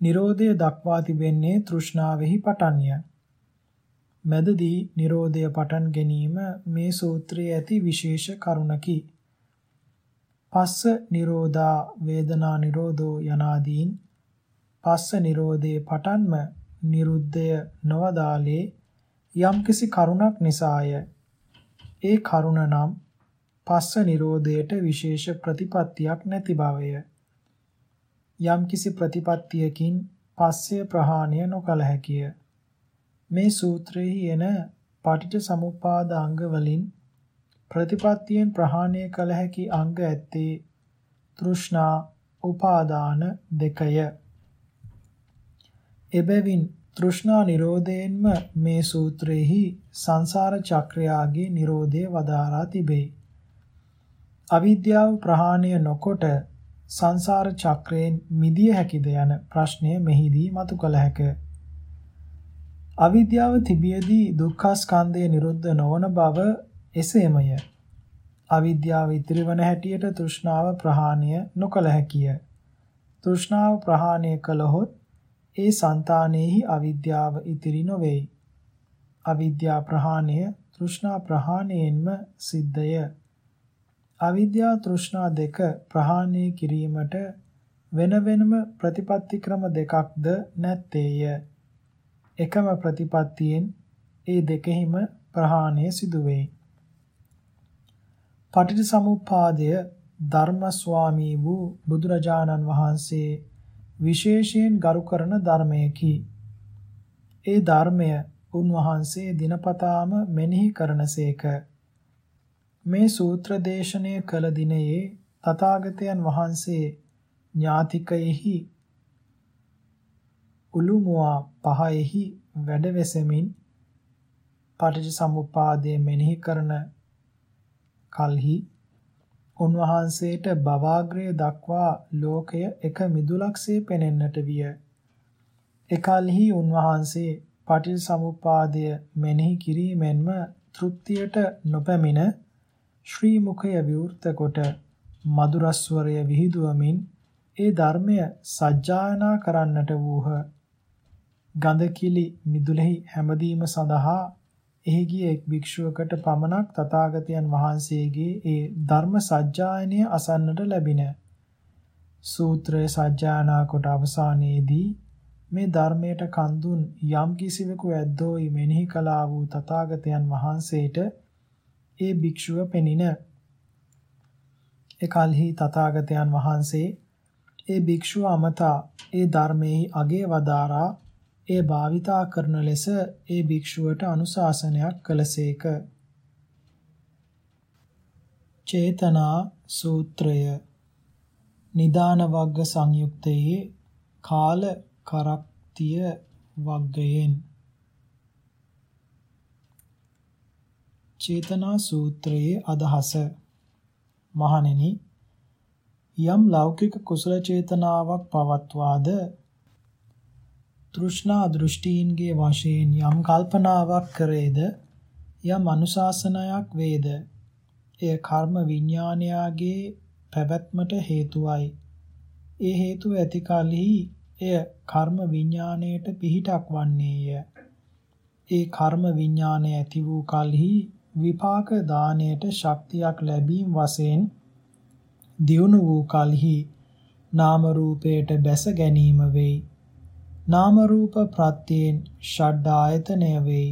Nirodha දක්වා තිබෙන්නේ තෘෂ්ණාවෙහි පටන්ය. මැදදී Nirodha පටන් ගැනීම මේ සූත්‍රයේ ඇති විශේෂ කරුණකි. පස්ස නිරෝධා වේදනා නිරෝධෝ යනාදීන් පස්ස නිරෝධේ පටන්ම නිරුද්ධය නොවදාලේ යම්කිසි කරුණක් නිසාය. ඒ කරුණ නම් පස්ස නිරෝධයට විශේෂ ප්‍රතිපත්තියක් නැති බවය. යම්කිසි ප්‍රතිපත්තියකින් පස්සය ප්‍රහාණය නොකළ හැකිය. මේ සූත්‍රයේ එන පටිච්ච සමුප්පාද අංග වලින් ප්‍රතිපත්තියෙන් ප්‍රහාණය කළ හැකි අංග ඇත්තේ තෘෂ්ණා උපාදාන දෙකය. එබැවින් තෘෂ්ණා නිරෝධයෙන්ම මේ සූත්‍රයේහි සංසාර චක්‍රයාගේ නිරෝධය වදාරා තිබේ. අවිද්‍යාව ප්‍රහාණය නොකොට සංසාර චක්‍රයෙන් මිදිය හැකිද යන ප්‍රශ්නය මෙහිදී මතු කළ හැකිය. අවිද්‍යාව තිබියදී දුක්ඛ ස්කන්ධය නිරුද්ධ නොවන බව එසේමය. අවිද්‍යාව ඉතිරිවන හැටියට තෘෂ්ණාව ප්‍රහාණය නොකළ හැකිය. තෘෂ්ණාව ප්‍රහාණය කළහොත් ඒ సంతානෙහි අවිද්‍යාව ඉතිරි නොවේයි. අවිද්‍යා ප්‍රහාණය තෘෂ්ණා ප්‍රහාණයෙන්ම සිද්ධය. අවිද්‍යා තෘෂ්ණා දෙක ප්‍රහාණය කිරීමට වෙන වෙනම ප්‍රතිපත්ති ක්‍රම දෙකක්ද නැත්තේය. එකම ප්‍රතිපත්තියෙන් ඒ දෙකෙහිම ප්‍රහාණය සිදු වෙයි. පටිච්චසමුප්පාදය ධර්ම ස්වාමී වූ බුදුරජාණන් වහන්සේ විශේෂයෙන් ගරු කරන ධර්මයකි. ඒ ධර්මය උන්වහන්සේ දිනපතාම මෙනෙහි කරනසේක. මේ සූත්‍ර දේශනය කළ දිනයේ තථාගතයන් වහන්සේ ඥාතිකයෙහි උළුමුවා පහෙහි වැඩවෙසමින් පටිච්චසමුප්පාදයේ මෙනෙහි කරන කල්හි උන්වහන්සේට භවාග්‍රය දක්වා ලෝකය එක මිදුලක්සේ පෙනෙන්නට විය. එකල්හි උන්වහන්සේ පටිච්චසමුප්පාදය මෙනෙහි කිරීමෙන්ම තෘප්තියට නොපැමිණ ශ්‍රී මුඛය විවෘත කොට මధుරස්වරය විහිදුවමින් ඒ ධර්මය සජ්ජායනා කරන්නට වූහ. ගඳකිලි මිදුලෙහි හැමදීම සඳහා එහි ගිය එක් භික්ෂුවකට පමණක් තථාගතයන් වහන්සේගේ ඒ ධර්ම සජ්ජායනය අසන්නට ලැබින. සූත්‍රය සජ්ජායනා කොට අවසානයේදී මේ ධර්මයට කන්දුන් යම් කිසිවෙකු ඇද්දෝයි මෙනෙහි කළා වූ තථාගතයන් වහන්සේට ඒ භික්ෂුව පෙනින. එකල්හි තථාගතයන් වහන්සේ ඒ භික්ෂුව අමතා ඒ ධර්මයේ අගේ වදාරා එය භාවිතා කරන ලෙස ඒ භික්ෂුවට අනුශාසනයක් කළසේක. චේතනා සූත්‍රය. නිදාන වග්ග සංයුක්තයේ කාල කරක්තිය වග්ගයෙන්. චේතනා සූත්‍රයේ අදහස. මහණෙනි යම් ලෞකික කුසල චේතනාවක් පවත්වාද තෘෂ්ණා දෘෂ්ටීන්ගේ වශයෙන් යම් කල්පනාවක් කරේද? යම් අනුශාසනයක් වේද? එය කර්ම විඥානයාගේ පැවැත්මට හේතුවයි. ඒ හේතුව ඇති කලෙහි එය කර්ම විඥාණයට පිහිටක් වන්නේය. ඒ කර්ම විඥාණය ඇති වූ කලෙහි විපාක දාණයට ශක්තියක් ලැබීම වශයෙන් දියුණු වූ කලෙහි නාම රූපයට බැස ගැනීම වෙයි. නාම රූප ප්‍රත්‍යයෙන් ෂඩ් ආයතනය වෙයි.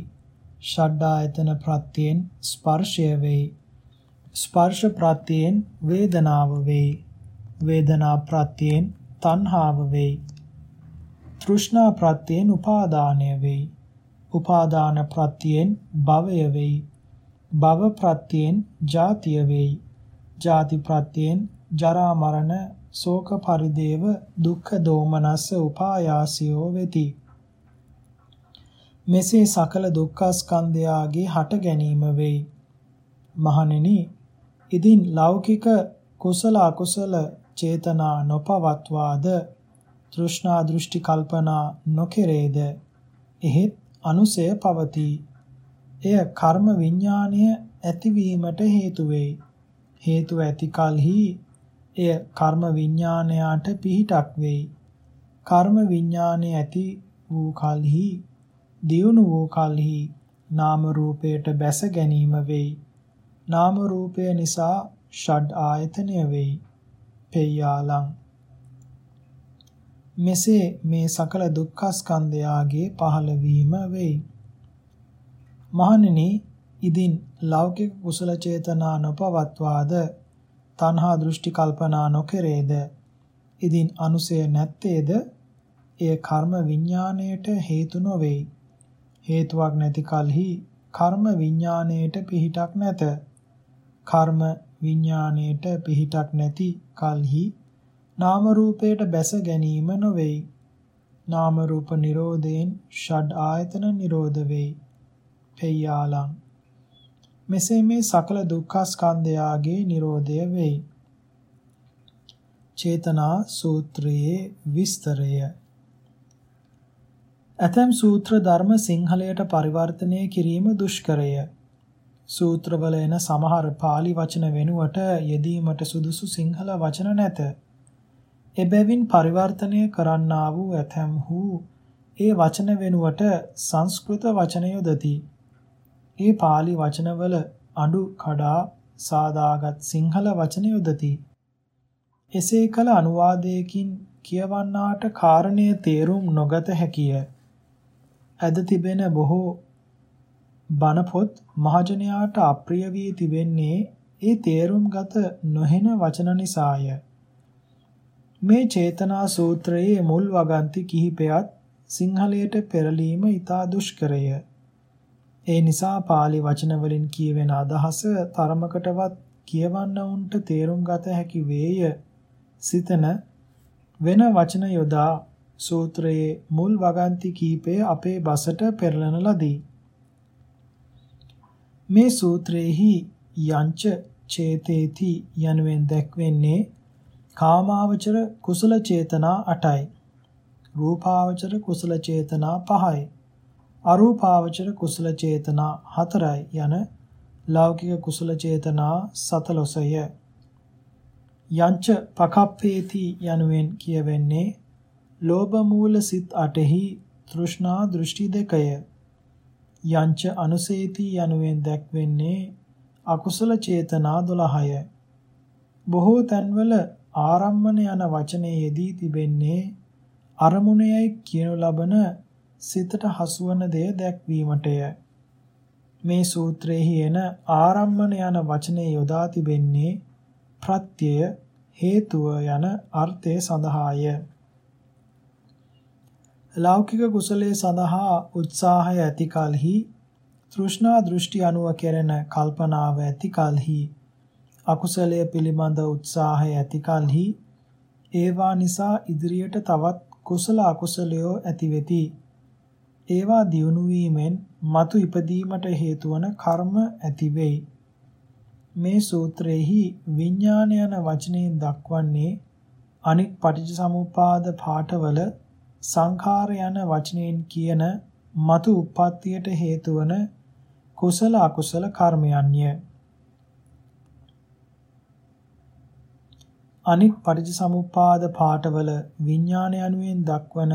ෂඩ් ආයතන ප්‍රත්‍යයෙන් ස්පර්ශය වෙයි. ස්පර්ශ ප්‍රත්‍යයෙන් වේදනාව වෙයි. වේදනා ප්‍රත්‍යයෙන් තණ්හාව වෙයි. තෘෂ්ණා ප්‍රත්‍යයෙන් උපාදානය වෙයි. උපාදාන ප්‍රත්‍යයෙන් භවය වෙයි. භව ප්‍රත්‍යයෙන් ජාතිය වෙයි. ජාති ප්‍රත්‍යයෙන් ජරා මරණ ශෝක පරිදේව දුක්ඛ දෝමනස්ස උපායාසියෝ වෙති. මෙසේ සකල දුක්ඛස්කන්ධයාගේ හට ගැනීම වෙයි. මහණෙනි, ඉදින් ලෞකික කුසල අකුසල චේතනා නොපවත්වාද තෘෂ්ණා දෘෂ්ටි කල්පනා නොකෙරේද එහෙත් අනුසය පවතී. එය කර්ම විඥාණය ඇතිවීමට හේතු වෙයි. හේතු ඇති කලෙහි එය කර්ම විඥානයාට පිහිටක් වෙයි. කර්ම විඥානය ඇති වූ කලෙහි දියුණු වූ කලෙහි නාම රූපයට බැස ගැනීම වෙයි. නාම රූපය නිසා ෂඩ් ආයතනය වෙයි. පෙය්‍යාලං මෙසේ මේ සකල දුක්ඛ ස්කන්ධයාගේ පහළවීම වෙයි. මහණෙනි, ඉදින් ලෞකික කුසල චේතනා නොපවත්වාද තණ්හා දෘෂ්ටි කල්පනා නොකරේද? ඉදින් අනුසය නැත්තේද? එය කර්ම විඥාණයට හේතු නොවේයි හේතුවක් නැති කලෙහි කර්ම විඥාණයට පිහිටක් නැත. කර්ම විඥාණයට පිහිටක් නැති කලෙහි නාම රූපයට බැස ගැනීම නොවේයි නාම රූප නිරෝධයෙන් ෂඩ් ආයතන නිරෝධ වෙයි පෙය්‍යාලං. මෙසේ මේ සකල දුක්ඛ ස්කන්ධයාගේ Nirodha වෙයි. චේතනා සූත්‍රයේ විස්තරය ඇතම් සූත්‍ර ධර්ම සිංහලයට පරිවර්තනය කිරීම දුෂ්කරය. සූත්‍රවල එන සමහර pāli වචන වෙනුවට යෙදීමට සුදුසු සිංහල වචන නැත. එබැවින් පරිවර්තනය කරන්නා වූ ඇතැම්හු ඒ වචන වෙනුවට සංස්කෘත වචන යොදති. ඒ pāli වචනවල අඩු කඩා සාදාගත් සිංහල වචන යොදති. එසේ කළ අනුවාදයකින් කියවන්නාට කාරණය තේරුම් නොගත හැකිය. ඇද තිබෙන බොහෝ බණපොත් මහජනයාට අප්‍රිය වී තිබෙන්නේ ඒ තේරුම්ගත නොහෙන වචන නිසාය. මේ චේතනා සූත්‍රයේ මුල් වගන්ති කිහිපයත් සිංහලයට පෙරලීම ඊට දුෂ්කරය. ඒ නිසා pāli වචන වලින් කියවෙන අදහස තරමකටවත් කියවන්න උන්ට තේරුම් ගත හැකි වේය. සිතන වෙන වචන යොදා සූත්‍රයේ මුල් වගන්ති කීපය අපේ බසට පෙරලන ලදී. මේ සූත්‍රයේහි යංච චේතේති යනුවෙන් දැක්වෙන්නේ කාමාවචර කුසල චේතනා 8යි. රූපාවචර කුසල චේතනා 5යි. අරූපාවචර කුසල චේතනා 4යි යන ලෞකික කුසල චේතනා 14ය. යංච පකප්පේති යනුවෙන් කියවෙන්නේ ලෝභ මූල සිත් 8හි තෘෂ්ණා දෘෂ්ටි දෙකය. යංච අනුසේති යනුවෙන් දැක්වෙන්නේ අකුසල චේතනා 12ය. බොහෝ තැන්වල ආරම්මන යන වචනේ යෙදී තිබෙන්නේ අරමුණයයි කියනු ලබන සිතට හසුවන දෙය දැක්වීමටය. මේ සූත්‍රයේ එන ආරම්මන යන වචනේ යොදා තිබෙන්නේ ප්‍රත්‍යය හේතුව යන අර්ථය සඳහාය. ලෞකික කුසලයේ සඳහා උත්සාහය ඇති කලෙහි තෘෂ්ණා දෘෂ්ටි අනුව කෙරෙන කල්පනාව ඇති කලෙහි අකුසලයේ පිළිබඳ උත්සාහය ඇති කලෙහි ඒවා නිසා ඉදිරියට තවත් කුසල අකුසලයෝ ඇති වෙති. ඒවා දියුණු වීමෙන් මතු ඉපදීමට හේතු වන කර්ම ඇති වෙයි. මේ සූත්‍රයේහි විඥාන යන වචනයෙන් දක්වන්නේ අනික් පටිච්චසමුපාද පාඨවල සංඛාර යන වචනයෙන් කියන మతు උප්පත්තියට හේතු වන කුසල අකුසල කර්මයන්ය. අනික් පටිච්චසමුප්පාද පාඨවල විඥාන යනුවෙන් දක්වන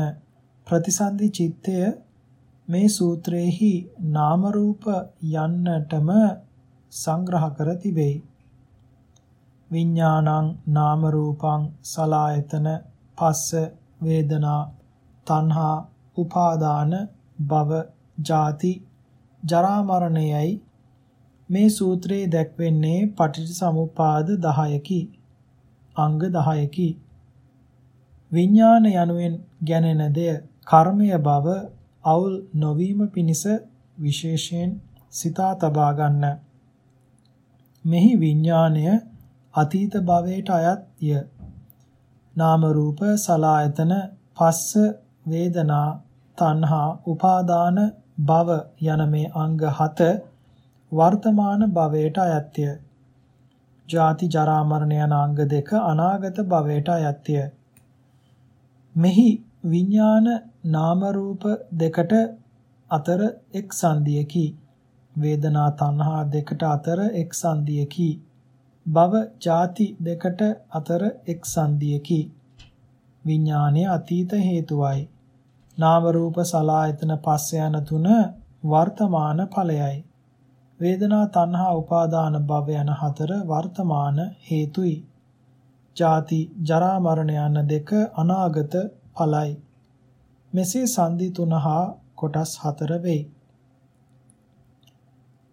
ප්‍රතිසන්දි චිත්තය මේ සූත්‍රයේහි නාම රූප යන්නටම සංග්‍රහ කර තිබේ. විඥානං නාම රූපං සලායතන පස්ස වේදනා තණ්හා, උපාදාන, භව, ජාති, ජරා මරණයයි මේ සූත්‍රයේ දැක්වෙන්නේ පටිච්චසමුපාද 10කි. අංග 10කි. විඥාන යනුවෙන් ගැනෙන දෙය කර්මය බව අවුල් නොවීම පිණිස විශේෂයෙන් සිතා තබා ගන්න. මෙහි විඥාණය අතීත භවයට අයත්ය. නාම රූප සලායතන පස්ස වේදනා, තණ්හා, උපාදාන, භව යන මේ අංග හත වර්තමාන භවයට අයත්ය. ජාති ජරා මරණ යන අංග දෙක අනාගත භවයට අයත්ය. මෙහි විඥාන නාම රූප දෙකට අතර එක් සංදියකි. වේදනා තණ්හා දෙකට අතර එක් සංදියකි. භව ජාති දෙකට අතර එක් සංදියකි. විඥානයේ අතීත හේතුවයි. නාම රූප සලායතන පස්ස යන තුන වර්තමාන ඵලයයි. වේදනා තණ්හා උපාදාන භව යන හතර වර්තමාන හේතුයි. ජාති ජරා මරණ යන දෙක අනාගත ඵලයි. මෙසේ සංදි තුන හා කොටස් හතර වෙයි.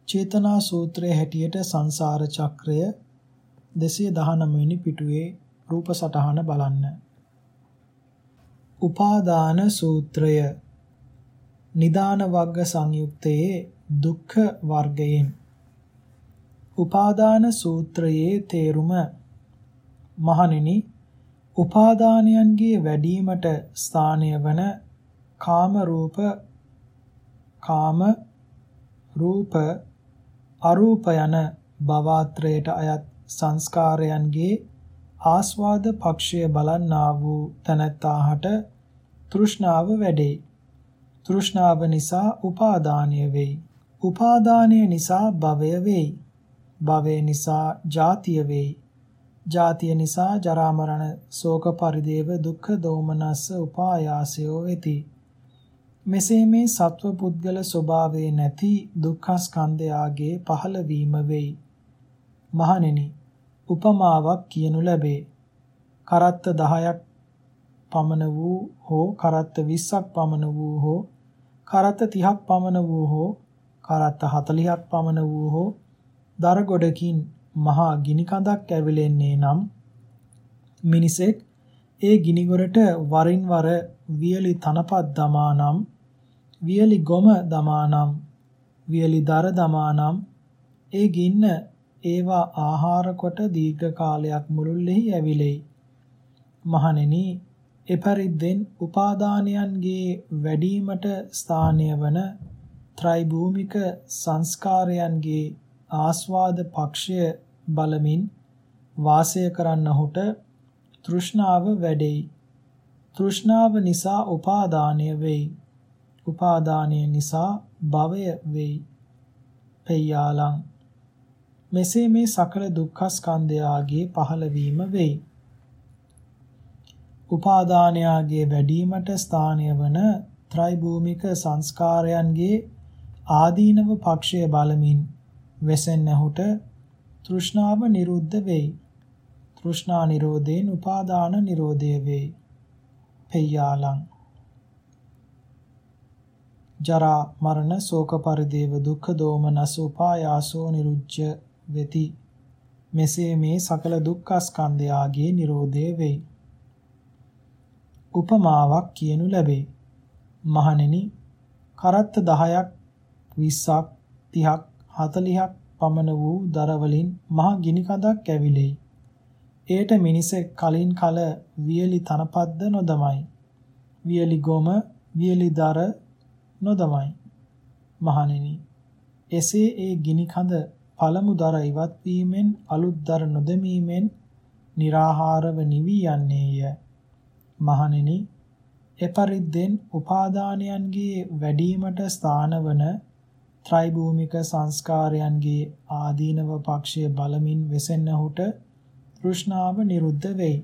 චේතනා සූත්‍රයේ හැටියට සංසාර චක්‍රය 219 වෙනි පිටුවේ රූප සටහන බලන්න. උපාදාන සූත්‍රය නිදාන වග්ග සංයුත්තේ දුක්ඛ වර්ගයෙන් උපාදාන සූත්‍රයේ තේරුම මහණෙනි උපාදානයන්ගේ වැඩිවීමට ස්ථානය වන කාම රූප කාම රූප අරූප යන භවත්‍රයට අයත් සංස්කාරයන්ගේ ආස්වාද පක්ෂය බලන්නා වූ තනත්තාහට තෘෂ්ණාව වැඩේ. තෘෂ්ණාව නිසා උපාදානය වෙයි. උපාදානය නිසා භවය වෙයි. භවය නිසා ජාතිය වෙයි. ජාතිය නිසා ජරා මරණ ශෝක පරිදේව දුක්ඛ දෝමනස්ස උපායාසයෝ වෙති. මෙසේ මේ සත්ව පුද්ගල ස්වභාවයේ නැති දුක්ඛ ස්කන්ධයාගේ පහළවීම වෙයි. මහණෙනි උපමාවක් කියනු ලැබේ. කරත්ත 10ක් පමණ වූ හෝ කරත්ත 20ක් පමණ වූ හෝ කරත්ත 30ක් පමණ වූ හෝ කරත්ත 40ක් පමණ වූ හෝ දර ගොඩකින් මහා ගිනි කඳක් ඇවිලෙන්නේ නම් මිනිසෙක් ඒ ගිනිගොරට වරින් වර වියලි තනපත් දමා නම් වියලි ගොම දමා නම් වියලි දර දමා නම් ඒ ගින්න ඒවා ආහාර කොට දීර්ඝ කාලයක් මුළුල්ලෙහි ඇවිලෙයි. මහණෙනි, එපරිද්දෙන් උපාදානයන්ගේ වැඩිවීමට ස්ථානය වන ත්‍රිභූමික සංස්කාරයන්ගේ ආස්වාද පක්ෂය බලමින් වාසය කරන්නහුට තෘෂ්ණාව වැඩෙයි. තෘෂ්ණාව නිසා උපාදානය වෙයි. උපාදානය නිසා භවය වෙයි. පෙය්‍යාලං මෙසේ මේ සකල දුක්ඛ ස්කන්ධයාගේ පහළවීම වෙයි. උපාදානයාගේ වැඩිවීමට ස්ථානය වන ත්‍රිභූමික සංස්කාරයන්ගේ ආදීනව පක්ෂය බලමින් වෙසෙන්නහුට තෘෂ්ණාව නිරුද්ධ වෙයි. තෘෂ්ණා නිරෝධයෙන් උපාදාන නිරෝධය වෙයි. පෙය්‍යාලං ජරා මරණ ශෝක පරිදේව දුක්ඛ දෝමනස උපායාසෝ නිරුච්ඡ වෙති. මෙසේ මේ සකල දුක්ඛ ස්කන්ධයාගේ නිරෝධය වෙයි. උපමාවක් කියනු ලැබේ. මහණෙනි කරත්ත 10ක් 20ක් 30ක් 40ක් පමණ වූ දර වලින් මහ ගිනි කඳක් ඇවිලෙයි. එයට මිනිසෙක් කලින් කල වියලි තනපද්ද නොදමයි. වියලි ගොම වියලි දර නොදමයි. මහණෙනි එසේ ඒ ගිනි කඳ පළමු දර ඉවත් වීමෙන් අලුත් දර නොදමීමෙන් निराහාරව නිවි යන්නේය. මහණෙනි එපරිද්දෙන් උපාදානයන්ගේ වැඩිවීමට ස්ථානවන ත්‍රිභූමික සංස්කාරයන්ගේ ආදීනව පක්ෂය බලමින් වෙසෙන්නහුට තෘෂ්ණාව නිරුද්ධ වෙයි.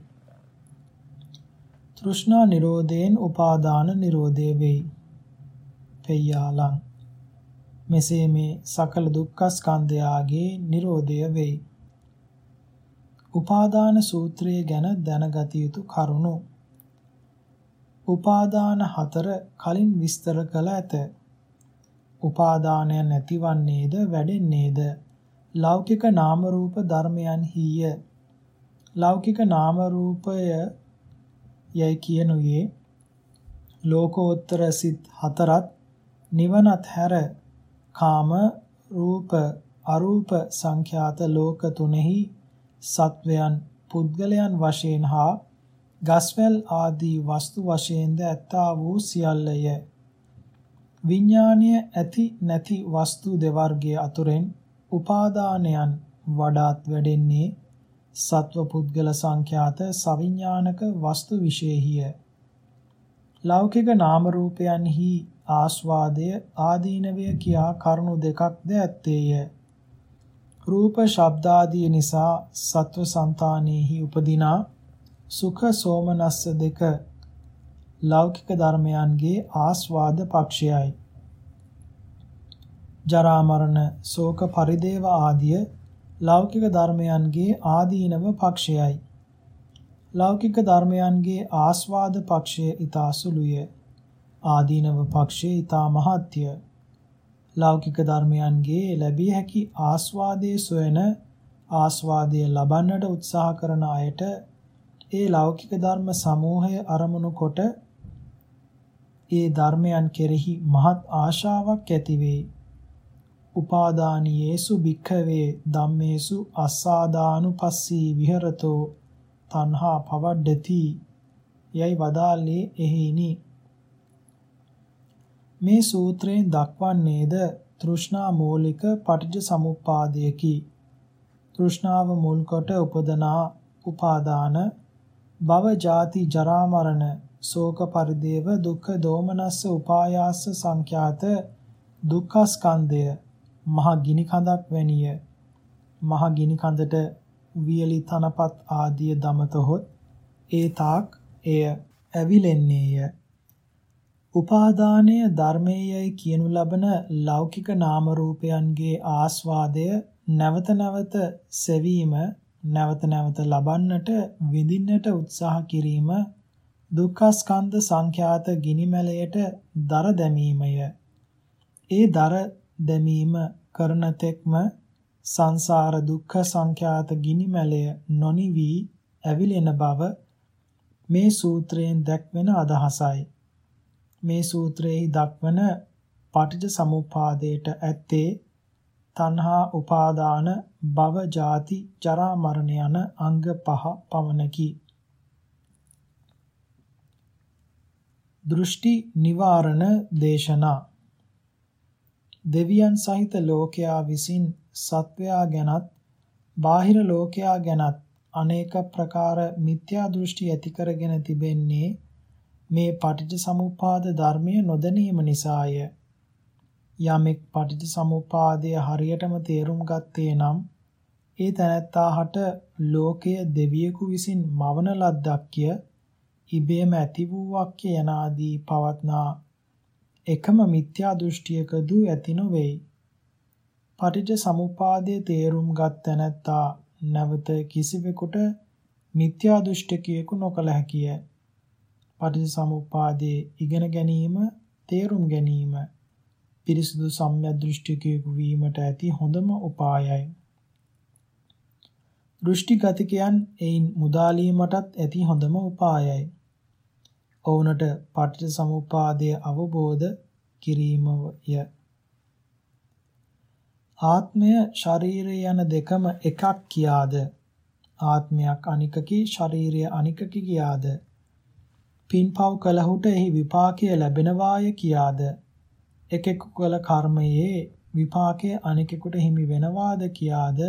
තෘෂ්ණා නිරෝධයෙන් උපාදාන නිරෝධය වෙයි. පෙය්‍යාලං මෙසේ මේ සකල දුක්ඛ ස්කන්ධයාගේ නිරෝධය වෙයි. උපාදාන සූත්‍රය ගැන දැනගත යුතු කරුණු උපාදාන හතර කලින් විස්තර කළ ඇත. උපාදානය නැතිවන්නේද වැඩෙන්නේද ලෞකික නාම රූප ධර්මයන්හිය. ලෞකික නාම රූපය යයි කියනුයේ ලෝකෝත්තර සිත් හතරත් නිවනත් හැර කාම රූප අරූප සංඛ්‍යාත ලෝක තුනෙහි සත්වයන් පුද්ගලයන් වශයෙන් හා ගස්වැල් ආදී වස්තු වශයෙන්ද ඇත්තා වූ සියල්ලය. විඥානීය ඇති නැති වස්තු දෙවර්ගයේ අතුරෙන් උපාදානයන් වඩාත් වැඩෙන්නේ සත්ව පුද්ගල සංඛ්‍යාත සවිඥානික වස්තු විශේෂිය. ලෞකික නාම රූපයන්හි ආස්වාදය ආදීනවය කියා කරුණු දෙකක්ද ඇත්තේය. රූප ශබ්දාදී නිසා සත්ව సంతානෙහි උපදිනා සුඛ සෝමනස්ස දෙක ලෞකික ධර්මයන්ගේ ආස්වාද පක්ෂයයි. ජරා මරණ ශෝක පරිදේව ආදිය ලෞකික ධර්මයන්ගේ ආදීනව පක්ෂයයි. ලෞකික ධර්මයන්ගේ ආස්වාද පක්ෂය ඊතා සුළුය. ආදීනව පක්ෂය ඊතා මහත්ය. ලෞකික ධර්මයන්ගේ ලැබිය හැකි ආස්වාදයේ සොයන ආස්වාදය ලබන්නට උත්සාහ කරන අයට ඒ ලෞකික ධර්ම සමූහය අරමුණු කොට ඒ ධර්මයන් කෙරෙහි මහත් ආශාවක් ඇති වේ. උපාදානියේසු භික්ඛවේ ධම්මේසු අස්සාදානුපස්සී විහෙරතෝ තණ්හා පවඩ්ඩති යයි වදාළේ එහිනි. මේ සූත්‍රයෙන් දක්වන්නේද තෘෂ්ණා මූලික පටිච්ච සමුප්පාදයකි. තෘෂ්ණාව මුල් කොට උපදනා උපාදාන භව ජාති ජරා මරණ ශෝක පරිදේව දුක්ඛ දෝමනස්ස උපායාස සංඛ්‍යාත දුක්ඛ ස්කන්ධය මහ ගිනි කඳක් වැනිය. මහ ගිනි කඳට වියලි තනපත් ආදිය දමතහොත් ඒ තාක් එය ඇවිලෙන්නේය. උපාදානය ධර්මයේයි කියනු ලබන ලෞකික නාම රූපයන්ගේ ආස්වාදය නැවත නැවත සෙවීම නැවත නැවත ලබන්නට විඳින්නට උත්සාහ කිරීම දුක්ඛ ස්කන්ධ සංඛ්‍යාත ගිනිමැලයට දර දැමීමය. ඒ දර දැමීම කරන තෙක්ම සංසාර දුක්ඛ සංඛ්‍යාත ගිනිමැලය නොනිවි ඇවිලෙන බව මේ සූත්‍රයෙන් දැක්වෙන අදහසයි. මේ සූත්‍රයේ දක්වන පටිච්ච සමුප්පාදයට ඇත්තේ තණ්හා උපාදාන භව ජාති ජරා මරණ යන අංග පහ පමණකි. දෘෂ්ටි නිවාරණ දේශනා දෙවියන් සහිත ලෝකයා විසින් සත්වයා ගැනත් බාහිර ලෝකයා ගැනත් අනේක ප්‍රකාර මිත්‍යා දෘෂ්ටි ඇති කරගෙන තිබෙන්නේ මේ පටිච්චසමුප්පාද ධර්මය නොදැනීම නිසාය. යමෙක් පටිච්චසමුප්පාදය හරියටම තේරුම් ගත්තේ නම් ඒ තැනැත්තාහට ලෝකය දෙවියෙකු විසින් මවන ලද්දක්ය ඉබේම ඇති වූවක්ය යනාදී පවත්නා එකම මිත්‍යා දෘෂ්ටියකදු ඇති නොවේයි. පටිච්ච සමුපාදයේ තේරුම් ගත් තැනැත්තා නැවත කිසිවෙකුට මිත්‍යා දෘෂ්ටිකයෙකු නොකළ හැකිය. පටිච්ච සමුපාදයේ ඉගෙන ගැනීම, තේරුම් ගැනීම පිරිසුදු සම්‍යක් දෘෂ්ටිකයෙකු වීමට ඇති හොඳම උපායයි. දෘෂ්ටි ගතිකයන් එයින් මුදාලීමටත් ඇති හොඳම උපායයි. ඔවුනට පටිච්ච සමුපාදය අවබෝධ කිරීමය. ආත්මය ශරීරය යන දෙකම එකක් කියාද? ආත්මයක් අනිකකි ශරීරය අනිකකි කියාද? පින්පව් කළහුට එහි විපාකය ලැබෙනවාය කියාද? එකෙකු කළ කර්මයේ විපාකය අනිකෙකුට හිමි වෙනවාද කියාද?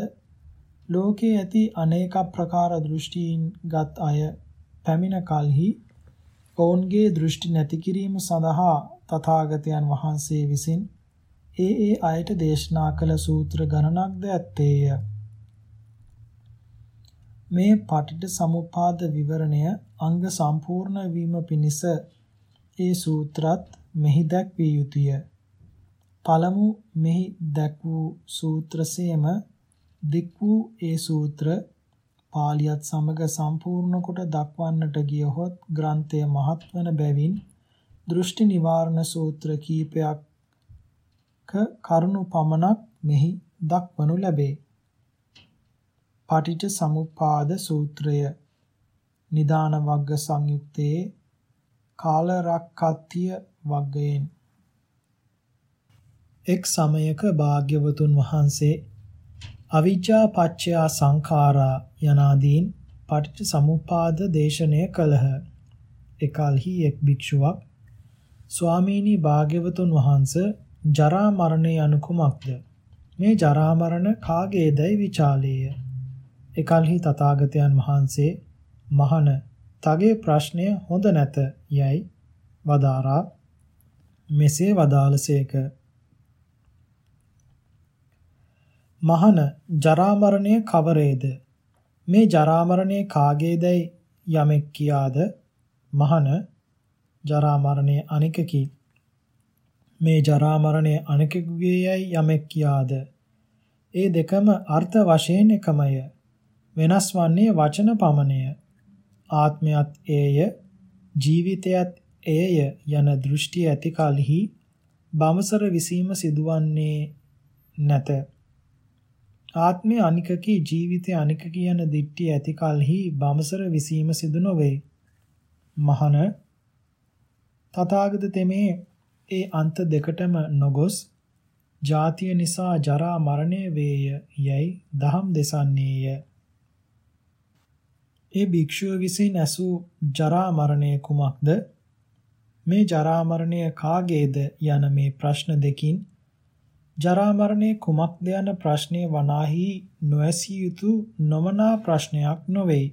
ලෝකයේ ඇති අනේක ප්‍රකාර දෘෂ්ටීන්ගත් අය පැමිණ කලෙහි ඔවුන්ගේ දෘෂ්ටි නැති කිරීම සඳහා තථාගතයන් වහන්සේ විසින් ඒ ඒ අයට දේශනා කළ සූත්‍ර ගණනක්ද ඇත්තේය. මේ පටිච්ච සමුප්පාද විවරණය අංග සම්පූර්ණ වීම පිණිස ඒ සූත්‍රත් මෙහි දැක්විය යුතුය. පළමු මෙහි දැක් වූ සූත්‍රසේම දික් වූ ඒ සූත්‍ර පාලියත් සමග සම්පූර්ණ කොට දක්වන්නට ගියහොත් ග්‍රන්ථය මහත් වන බැවින් දෘෂ්ටි නිවාරණ සූත්‍ර කීපයක් කරුණු පමණක් මෙහි දක්වනු ලැබේ. පටිච්ච සමුප්පාද සූත්‍රය නිදාන වග්ග සංයුත්තේ කාලරක්කත්තිය වග්ගයෙන් එක් සමයක භාග්‍යවතුන් වහන්සේ අවිජ්ජා පච්චයා සංඛාරා යනාදීන් පටිච්ච සමුප්පාද දේශනය කළහ. එකල්හි එක් භික්ෂුවක් ස්වාමීනි භාග්‍යවතුන් වහන්සේ ජරා මරණය යනු කුමක්ද? මේ ජරා මරණ කාගේදයි විචාලේය. එකල්හි තථාගතයන් වහන්සේ මහන තගේ ප්‍රශ්නය හොඳ නැත යයි වදාරා මෙසේ වදාළසේක. මහන ජරා මරණය කවරේද? මේ ජරා මරණය කාගේදයි යමෙක් කියාද? මහන ජරා මරණය අනිකකි. මේ ජරා මරණය අනෙකුගේයයි යමෙක් කියාද ඒ දෙකම අර්ථ වශයෙන් එකමය වෙනස් වන්නේ වචන පමණය ආත්මයත් ඒය ජීවිතයත් ඒය යන දෘෂ්ටි ඇති කලෙහි බමසර විසීම සිදුවන්නේ නැත ආත්මය අනිකකී ජීවිතය අනිකකී යන දිට්ඨිය ඇති කලෙහි බමසර විසීම සිදු නොවේ මහන තථාගත තෙමේ ඒ අන්ත දෙකටම නොගොස් ජාතිය නිසා ජරා මරණය වේය යයි දහම් දෙසන්නේය. ඒ භික්ෂුව විසින් ඇසූ ජරා මරණය කුමක්ද? මේ ජරා මරණය කාගේද යන මේ ප්‍රශ්න දෙකින් ජරා මරණය කුමක්ද යන ප්‍රශ්නය වනාහි නොඇසිය යුතු නොමනා ප්‍රශ්නයක් නොවේ.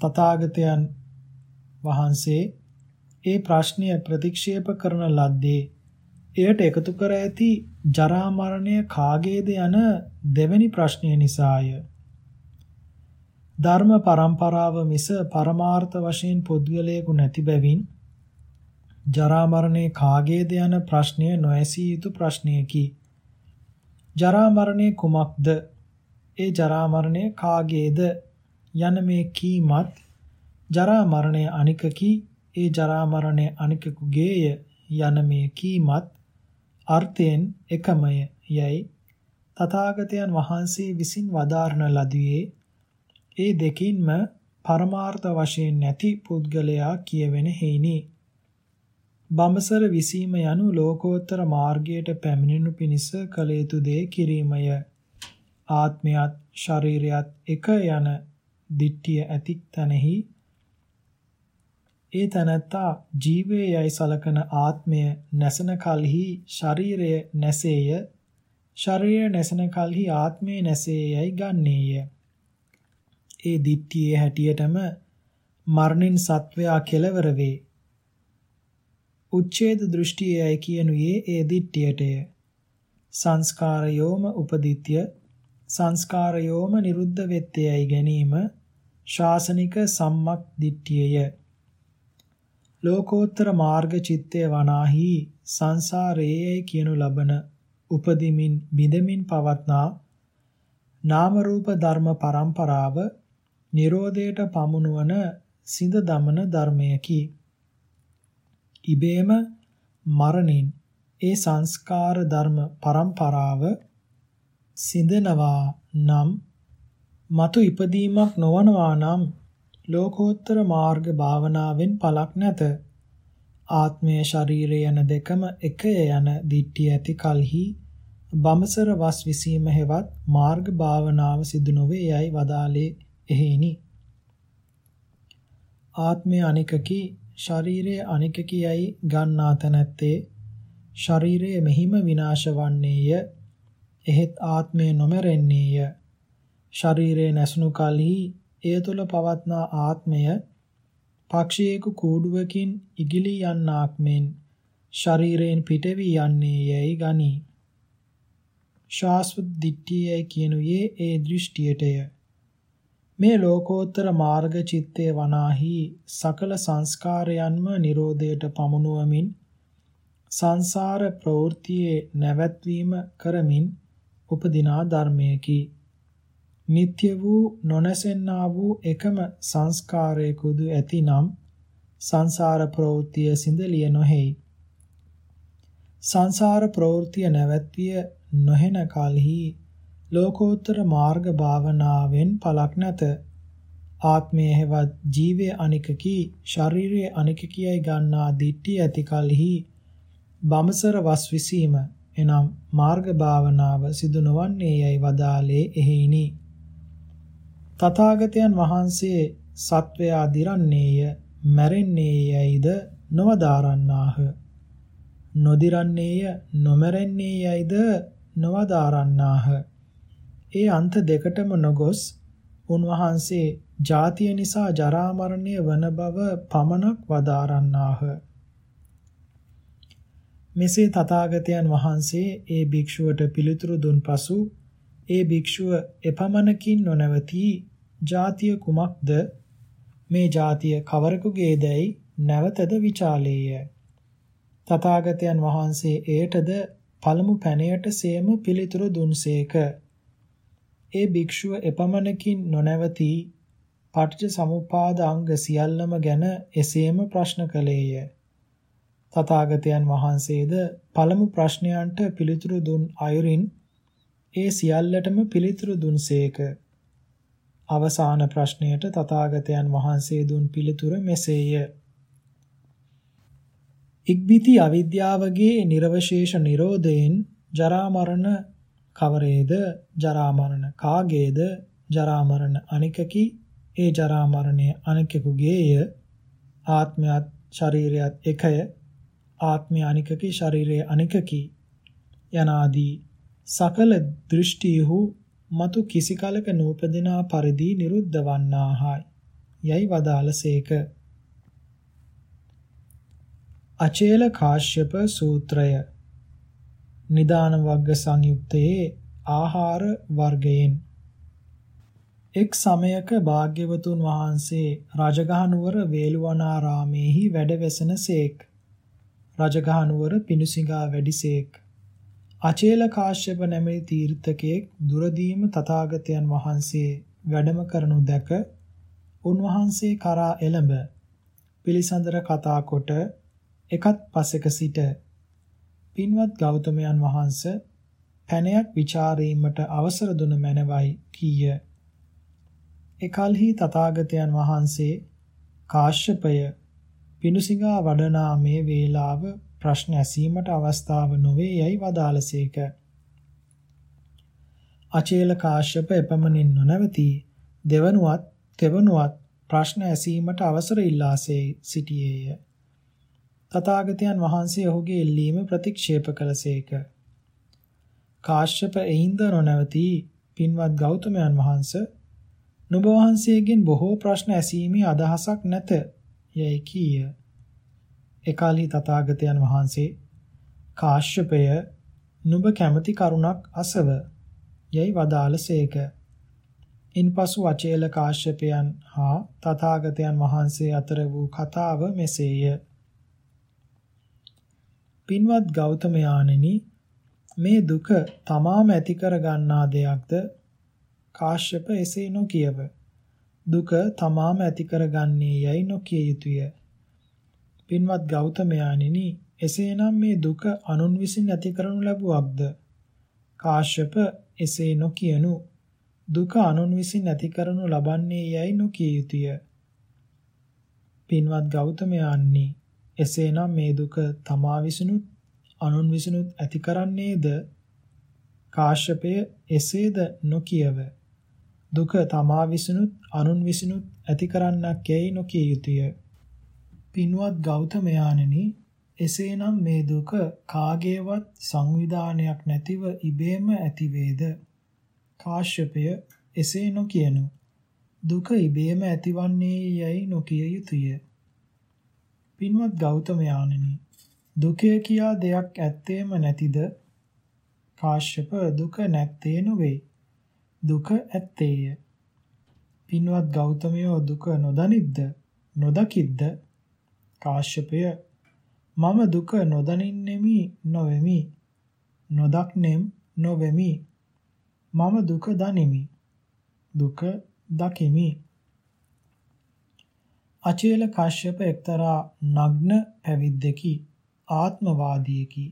තථාගතයන් වහන්සේ ඒ ප්‍රශ්නය ප්‍රතික්ෂේප කරන ලද්දේ එයට එකතු කර ඇති ජරා මරණය කාගේද යන දෙවැනි ප්‍රශ්නය නිසාය. ධර්ම પરම්පරාව මිස පරමාර්ථ වශයෙන් පුද්ගලයෙකු නැති බැවින් ජරා මරණය කාගේද යන ප්‍රශ්නය නොඇසිය යුතු ප්‍රශ්නයකි. ජරා මරණය කුමක්ද? ඒ ජරා මරණය කාගේද යන මේ කීමත් ජරා මරණය අනිකකි ඒ ජරා මරණය අනිකෙකුගේය යන මේ කීමත් අර්ථයෙන් එකමය යයි තථාගතයන් වහන්සේ විසින් වදාරන ලදුවේ ඒ දෙකින්ම පරමාර්ථ වශයෙන් නැති පුද්ගලයා කියවෙන හේිනි. බඹසර විසීම යනු ලෝකෝත්තර මාර්ගයට පැමිණෙනු පිණිස කළ යුතු දේ කිරීමය. ආත්මයත් ශරීරයත් එක යන දිට්ඨිය ඇති තැනෙහි ඒ තැනැත්තා ජීවය යයි සලකන ආත්මය නැසන කලෙහි ශරීරය නැසේය ශරීරය නැසෙන කලෙහි ආත්මය නැසේයයි ගන්නේය. ඒ දිට්ඨියේ හැටියටම මරණින් සත්වයා කෙලවර වේ. උච්ඡේද දෘෂ්ටියයි කියනුයේ ඒ දිට්ඨියටය. සංස්කාරයෝම උපදිත්‍ය සංස්කාරයෝම නිරුද්ධ වෙත්තේයි ගැනීම ශාසනික සම්මක් දිට්ඨියය. ලෝකෝත්තර මාර්ග චිත්තය වනාහි සංසාරයේයි කියනු ලබන උපදිමින් බිඳමින් පවත්නා නාම රූප ධර්ම පරම්පරාව Nirodheට පමුණුවන සිඳ දමන ධර්මයකි. ඉබේම මරණින් ඒ සංස්කාර ධර්ම පරම්පරාව සිඳනවා නම් మතු ඉපදීමක් නොවනවා නම් ලෝකෝත්තර මාර්ග භාවනාවෙන් පළක් නැත. ආත්මය ශරීරය යන දෙකම එකය යන දිට්ඨිය ඇති කලෙහි බඹසර වස් විසීම හෙවත් මාර්ග භාවනාව සිදු නොවේ යයි වදාලේ එහෙයිනි. ආත්මය අනිකකි ශරීරය අනිකකි යයි ගන්නා තැනැත්තේ ශරීරය මෙහිම විනාශ වන්නේය. එහෙත් ආත්මය නොමරෙන්නේය. ශරීරය නැසුණු කලෙහි එය තුළ පවත්නා ආත්මය පක්ෂියෙකු කූඩුවකින් ඉගිලී යන්නාක් මෙන් ශරීරයෙන් පිටවී යන්නේ යැයි ගනී. ශාස්වත දිට්ඨියයි කියනුයේ ඒ දෘෂ්ටියටය. මේ ලෝකෝත්තර මාර්ග චිත්තේ වනාහි සකල සංස්කාරයන්ම Nirodheට පමුණුවමින් සංසාර ප්‍රවෘත්තියේ නැවැත්වීම කරමින් උපදිනා ධර්මයකි. නিত্য වූ නොනැසෙන්නා වූ එකම සංස්කාරයකුදු ඇතිනම් සංසාර ප්‍රවෘත්තිය සිඳලිය නොහෙයි. සංසාර ප්‍රවෘත්තිය නැවැත්විය නොහෙන කලෙහි ලෝකෝත්තර මාර්ග භාවනාවෙන් පලක් නැත. ආත්මය හෙවත් ජීවය අනිකකි ශරීරය අනිකකියයි ගන්නා දිට්ඨිය ඇති කලෙහි බඹසර වස් විසීම එනම් මාර්ග භාවනාව සිදු නොවන්නේ යයි වදාලේ එහෙයිනි. තථාගතයන් වහන්සේ සත්වයා දිරන්නේය මැරෙන්නේයයිද නොවදාරන්නාහ නොදිරන්නේය නොමැරෙන්නේයයිද නොවදාරන්නාහ ඒ අන්ත දෙකටම නොගොස් උන්වහන්සේ ජාතිය නිසා ජරා මරණය වන බව පමණක් වදාරන්නාහ. මෙසේ තථාගතයන් වහන්සේ ඒ භික්ෂුවට පිළිතුරු දුන් පසු ඒ භික්ෂුව එපමණකින් නොනවතී ජාතිය කුමක්ද? මේ ජාතිය කවරෙකුගේදයි නැවතද විචාලේය. තථාගතයන් වහන්සේ එයටද පළමු පැනයට සේම පිළිතුරු දුන්සේක. ඒ භික්ෂුව එපමණකින් නොනවතී පටිච්ච සමුප්පාද අංග සියල්ලම ගැන එසේම ප්‍රශ්න කළේය තථාගතයන් වහන්සේද පළමු ප්‍රශ්නයන්ට පිළිතුරු දුන් අයුරින් ඒ සියල්ලටම පිළිතුරු දුන්සේක. අවසාන ප්‍රශ්නයට තථාගතයන් වහන්සේ දුන් පිළිතුර මෙසේය. ඉක්බිති අවිද්‍යාවගේ නිර්වශේෂ නිරෝධයෙන් ජරා මරණ කවරේද ජරා මරණ? කාගේද ජරා මරණ අනිකකි? ඒ ජරා මරණය අනිකෙකුගේය. ආත්මයත් ශරීරයත් එකය. ආත්මය අනිකකි ශරීරය අනිකකි. යනාදී සකල දෘෂ්ටියහු මතු කිසි කලක නූපදිනා පරිදි නිරුද්ධ වන්නාහයි. යයි වදාළසේක අචේල කාශ්‍යප සූත්‍රය. නිදාන වග්ග සංයුක්තයේ ආහාර වර්ගයෙන්. එක් සමයක භාග්‍යවතුන් වහන්සේ රජගහ නුවර වේළුවනාරාමේහි වැඩ වෙසෙනසේක් රජගහ නුවර පිණුසිඟා වැඩිසේක් අචේල කාශ්‍යප නැමැති තීර්ථකයෙක් දුරදීම තථාගතයන් වහන්සේ වැඩම කරනු දැක උන්වහන්සේ කරා එළඹ පිළිසඳර කතා කොට එකත් පසෙක සිට පින්වත් ගෞතමයන් වහන්ස පැනයක් ਵਿਚාරීමට අවසර දුන මැනවයි කීය. එකල්හි තථාගතයන් වහන්සේ කාශ්‍යපය පිනුසිඟා වඩනා මේ වේලාව ප්‍රශ්න ඇසීමට අවස්ථාව නොවේ යයි වදාළසේක. අචේල කාශ්‍යප එපමණින් නොනවති දෙවනුවත් තෙවනුවත් ප්‍රශ්න ඇසීමට අවසර ඉල්ලාසේ සිටියේය. තථාගතයන් වහන්සේ ඔහුගේ ඉල්ලීම ප්‍රතික්ෂේප කළසේක. කාශ්‍යප එයින්ද නොනවති පින්වත් ගෞතමයන් වහන්සේ නුඹ වහන්සේගෙන් බොහෝ ප්‍රශ්න ඇසීමේ අදහසක් නැත යයි කීය. එකල්හි තථාගතයන් වහන්සේ කාශ්‍යපය නුඹ කැමති කරුණක් අසව යයි වදාළසේක. ඉන්පසු අචේල කාශ්‍යපයන් හා තථාගතයන් වහන්සේ අතර වූ කතාව මෙසේය. පින්වත් ගෞතමයාණෙනි මේ දුක තමාම ඇති කර ගන්නා දෙයක්ද කාශ්‍යප එසේ නොකියව. දුක තමාම ඇති කරගන්නේ යයි නොකිය යුතුය. පින්වත් ගෞතමයාණෙනි එසේනම් මේ දුක අනුන් විසින් ඇති කරනු ලැබුවක්ද? කාශ්‍යප එසේ නොකියනු දුක අනුන් විසින් ඇති කරනු ලබන්නේ යයි නොකිය යුතුය. පින්වත් ගෞතමයාණනි එසේනම් මේ දුක තමා විසිනුත් අනුන් විසිනුත් ඇති කරන්නේද? කාශ්‍යපය එසේද නොකියව. දුක තමා විසිනුත් අනුන් විසිනුත් ඇති කරන්නක් යැයි නොකිය යුතුය. පින්වත් ගෞතමයාණෙනි එසේනම් මේ දුක කාගේවත් සංවිධානයක් නැතිව ඉබේම ඇති වේද? කාශ්‍යපය එසේ නොකියනු. දුක ඉබේම ඇතිවන්නේ යැයි නොකිය යුතුය. පින්වත් ගෞතමයාණෙනි දුකය කියා දෙයක් ඇත්තේම නැතිද? කාශ්‍යප දුක නැත්තේ නොවේ. දුක ඇත්තේය. පින්වත් ගෞතමයෝ දුක නොදනිද්ද නොදකිද්ද කාශ්‍යපය මම දුක නොදනින්නෙමි නොවෙමි නොදක්නෙම් නොවෙමි මම දුක දනිමි දුක දකිමි අචේල කාශ්‍යප එක්තරා නග්න පැවිද්දකි ආත්මවාදියකි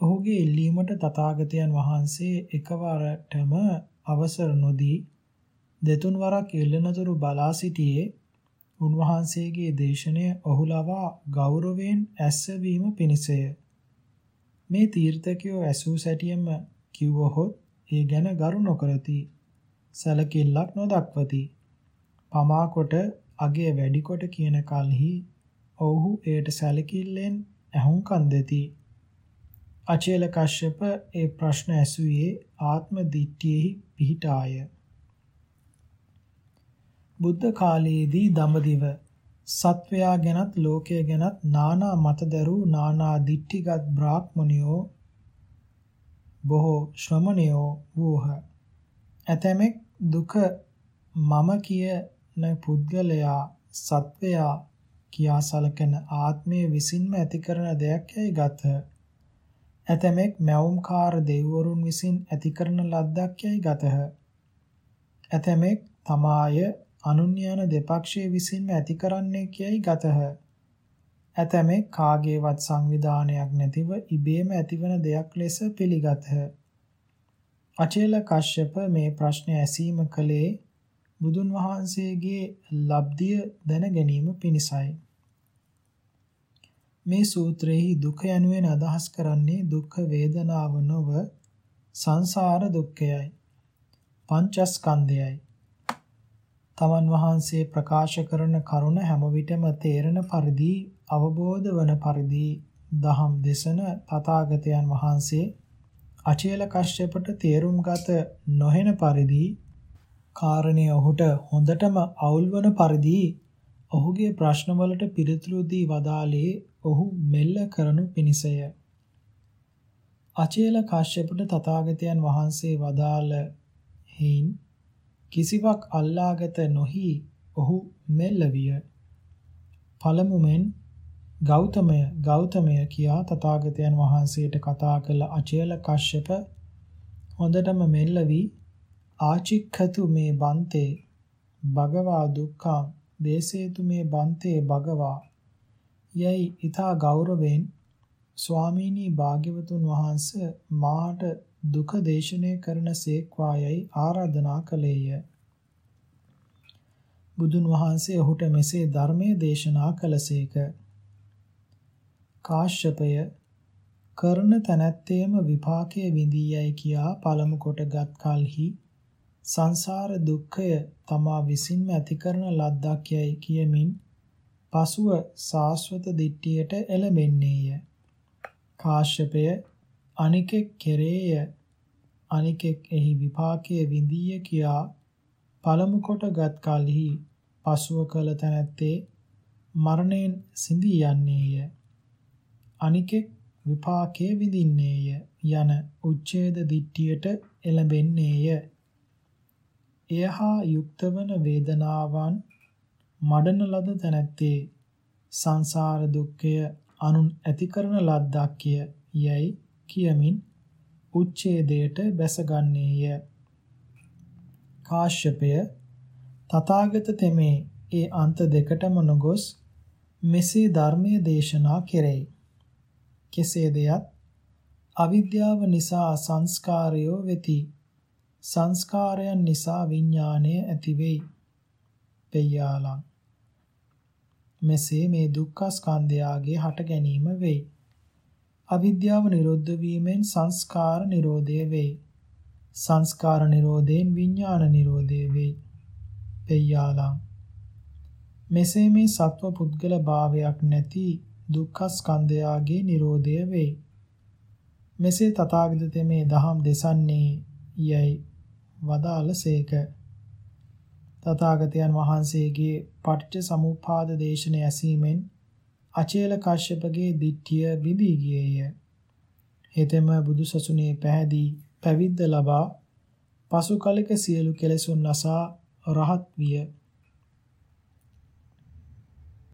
ඔහුගේ ඉල්ලීමට තථාගතයන් වහන්සේ එකවරටම අවසර නොදී දෙතුන් වරක් එල්ලනතුරු බලා සිටියේ උන්වහන්සේගේ දේශනය ඔහු ලවා ගෞරවයෙන් ඇස්සවීම පිණිසය. මේ තීර්ථකයෝ ඇසූ සැටියෙම කිව්වහොත් ඒ ගැන ගරු නොකරති. සැලකිල්ලක් නොදක්වති. පමා කොට අගය වැඩි කොට කියන කල්හි ඔව්හු එයට සැලකිල්ලෙන් ඇහුම්කන් දෙති. අචේල කශ්‍යප ඒ ප්‍රශ්න ඇසුවේ ආත්ම දිට්ඨියෙහි පිහිටාය. බුද්ධ කාලයේදී දඹදිව සත්වයා ගැනත් ලෝකය ගැනත් නානා මතදරු නානා දිට්ඨිගත් බ්‍රාහ්මණයෝ බොහෝ ශ්‍රමණයෝ වූහ. ඇතැමෙක් දුක මම කියන පුද්ගලයා සත්වයා කියා සලකන ආත්මය විසින්ම ඇති කරන දෙයක් යයි ගත්හ. ඇතැමෙක් මැවුම්කාර දෙවිවරුන් විසින් ඇති කරන ලද්දක් යයි ගතහ. ඇතැමෙක් තමාය අනුන් යන දෙපක්ෂයේ විසින්ම ඇති කරන්නේ කියයි ගතහ. ඇතැමෙක් කාගේවත් සංවිධානයක් නැතිව ඉබේම ඇතිවන දෙයක් ලෙස පිළිගතහ. අචේල කශ්‍යප මේ ප්‍රශ්නය ඇසීම කලේ බුදුන් වහන්සේගේ ලබ්ධිය දැන ගැනීම පිණිසයි. මේ සූත්‍රයේ දුක යනුවෙන් අදහස් කරන්නේ දුක් වේදනාව නොව සංසාර දුක්ඛයයි. පංචස්කන්ධයයි. තමන් වහන්සේ ප්‍රකාශ කරන කරුණ හැම විටම තේරෙන පරිදි අවබෝධ වන පරිදි දහම් දේශන තථාගතයන් වහන්සේ අචේල කශ්‍යපට තේරුම්ගත නොහෙන පරිදි කාරණේ ඔහුට හොඳටම අවුල්වන පරිදි ඔහුගේ ප්‍රශ්නවලට පිළිතුරු දී වදාළේ ඔහු මෙල්ල කරනු පිණිසය. අචේල කශ්‍යපට තථාගතයන් වහන්සේ වදාළ හේන් කිසිවක් අල්ලාගත නොහි ඔහු මෙල්ල විය. පළමුවෙන් ගෞතමය ගෞතමය කියා තථාගතයන් වහන්සේට කතා කළ අචේල කශ්‍යප හොඳටම මෙල්ල වී ආචික්ඛතු මේ බන්තේ භගවා දුක්ඛං දේසේතු මේ බන්තේ භගවා යයි ඊතා ගෞරවයෙන් ස්වාමීනි භාග්‍යවතුන් වහන්සේ මාට දුක දේශනය කරන සේක්වායයි ආරාධනා කළේය. බුදුන් වහන්සේ ඔහුට මෙසේ ධර්මයේ දේශනා කළසේක. කාශ්‍යපය කරන තැනැත්තේම විපාකයේ විඳීයයි කියා පළමු කොටගත් කලෙහි සංසාර දුක්ඛය තමා විසින්ම ඇති කරන ලද්දක් යයි කියමින් පසුව සාස්වත දිට්ඨියට එළඹෙන්නේය. කාශ්‍යපය අනිකෙක් කෙරේය අනිකෙක් එහි විපාකයේ විඳීය කියා පළමු කොටගත් කලෙහි පසුව කළ තැනැත්තේ මරණයෙන් සිඳී යන්නේය. අනිකෙක් විපාකයේ විඳින්නේය යන උච්ඡේද දිට්ඨියට එළඹෙන්නේය. එයහා යුක්ත වන වේදනාවන් මඩන ලද තැනැත්තේ සංසාර දුක්ඛය අනුන් ඇති කරන ලද්දක්ය යයි කියමින් උච්ඡේදයට බැසගන්නේය. කාශ්‍යපය තථාගත තෙමේ ඒ අන්ත දෙකටම නොගොස් මෙසේ ධර්මයේ දේශනා කෙරෙයි. කෙසේදයත් අවිද්‍යාව නිසා සංස්කාරයෝ වෙති. සංස්කාරයන් නිසා විඥාණය ඇති වෙයි. පෙය්‍යාලං මෙසේ මේ දුක්ඛ ස්කන්ධයාගේ හට ගැනීම වෙයි. අවිද්‍යාව නිරෝධ වීමෙන් සංස්කාර නිරෝධය වෙයි. සංස්කාර නිරෝධයෙන් විඥාන නිරෝධය වෙයි. පෙය්‍යාලං මෙසේ මේ සත්ව පුද්ගල භාවයක් නැති දුක්ඛ ස්කන්ධයාගේ නිරෝධය වෙයි. මෙසේ තථාගත තෙමේ දහම් දෙසන්නේ යයි වදාළසේක. තථාගතයන් වහන්සේගේ පටිච්ච සමුප්පාද දේශන ඇසීමෙන් අචේල කාශ්‍යපගේ දිට්ඨිය බිඳී ගියේය. හෙතෙම බුදුසසුනේ පැහැදී පැවිද්ද ලබා පසු කලක සියලු කෙලෙසුන් නසා රහත් විය.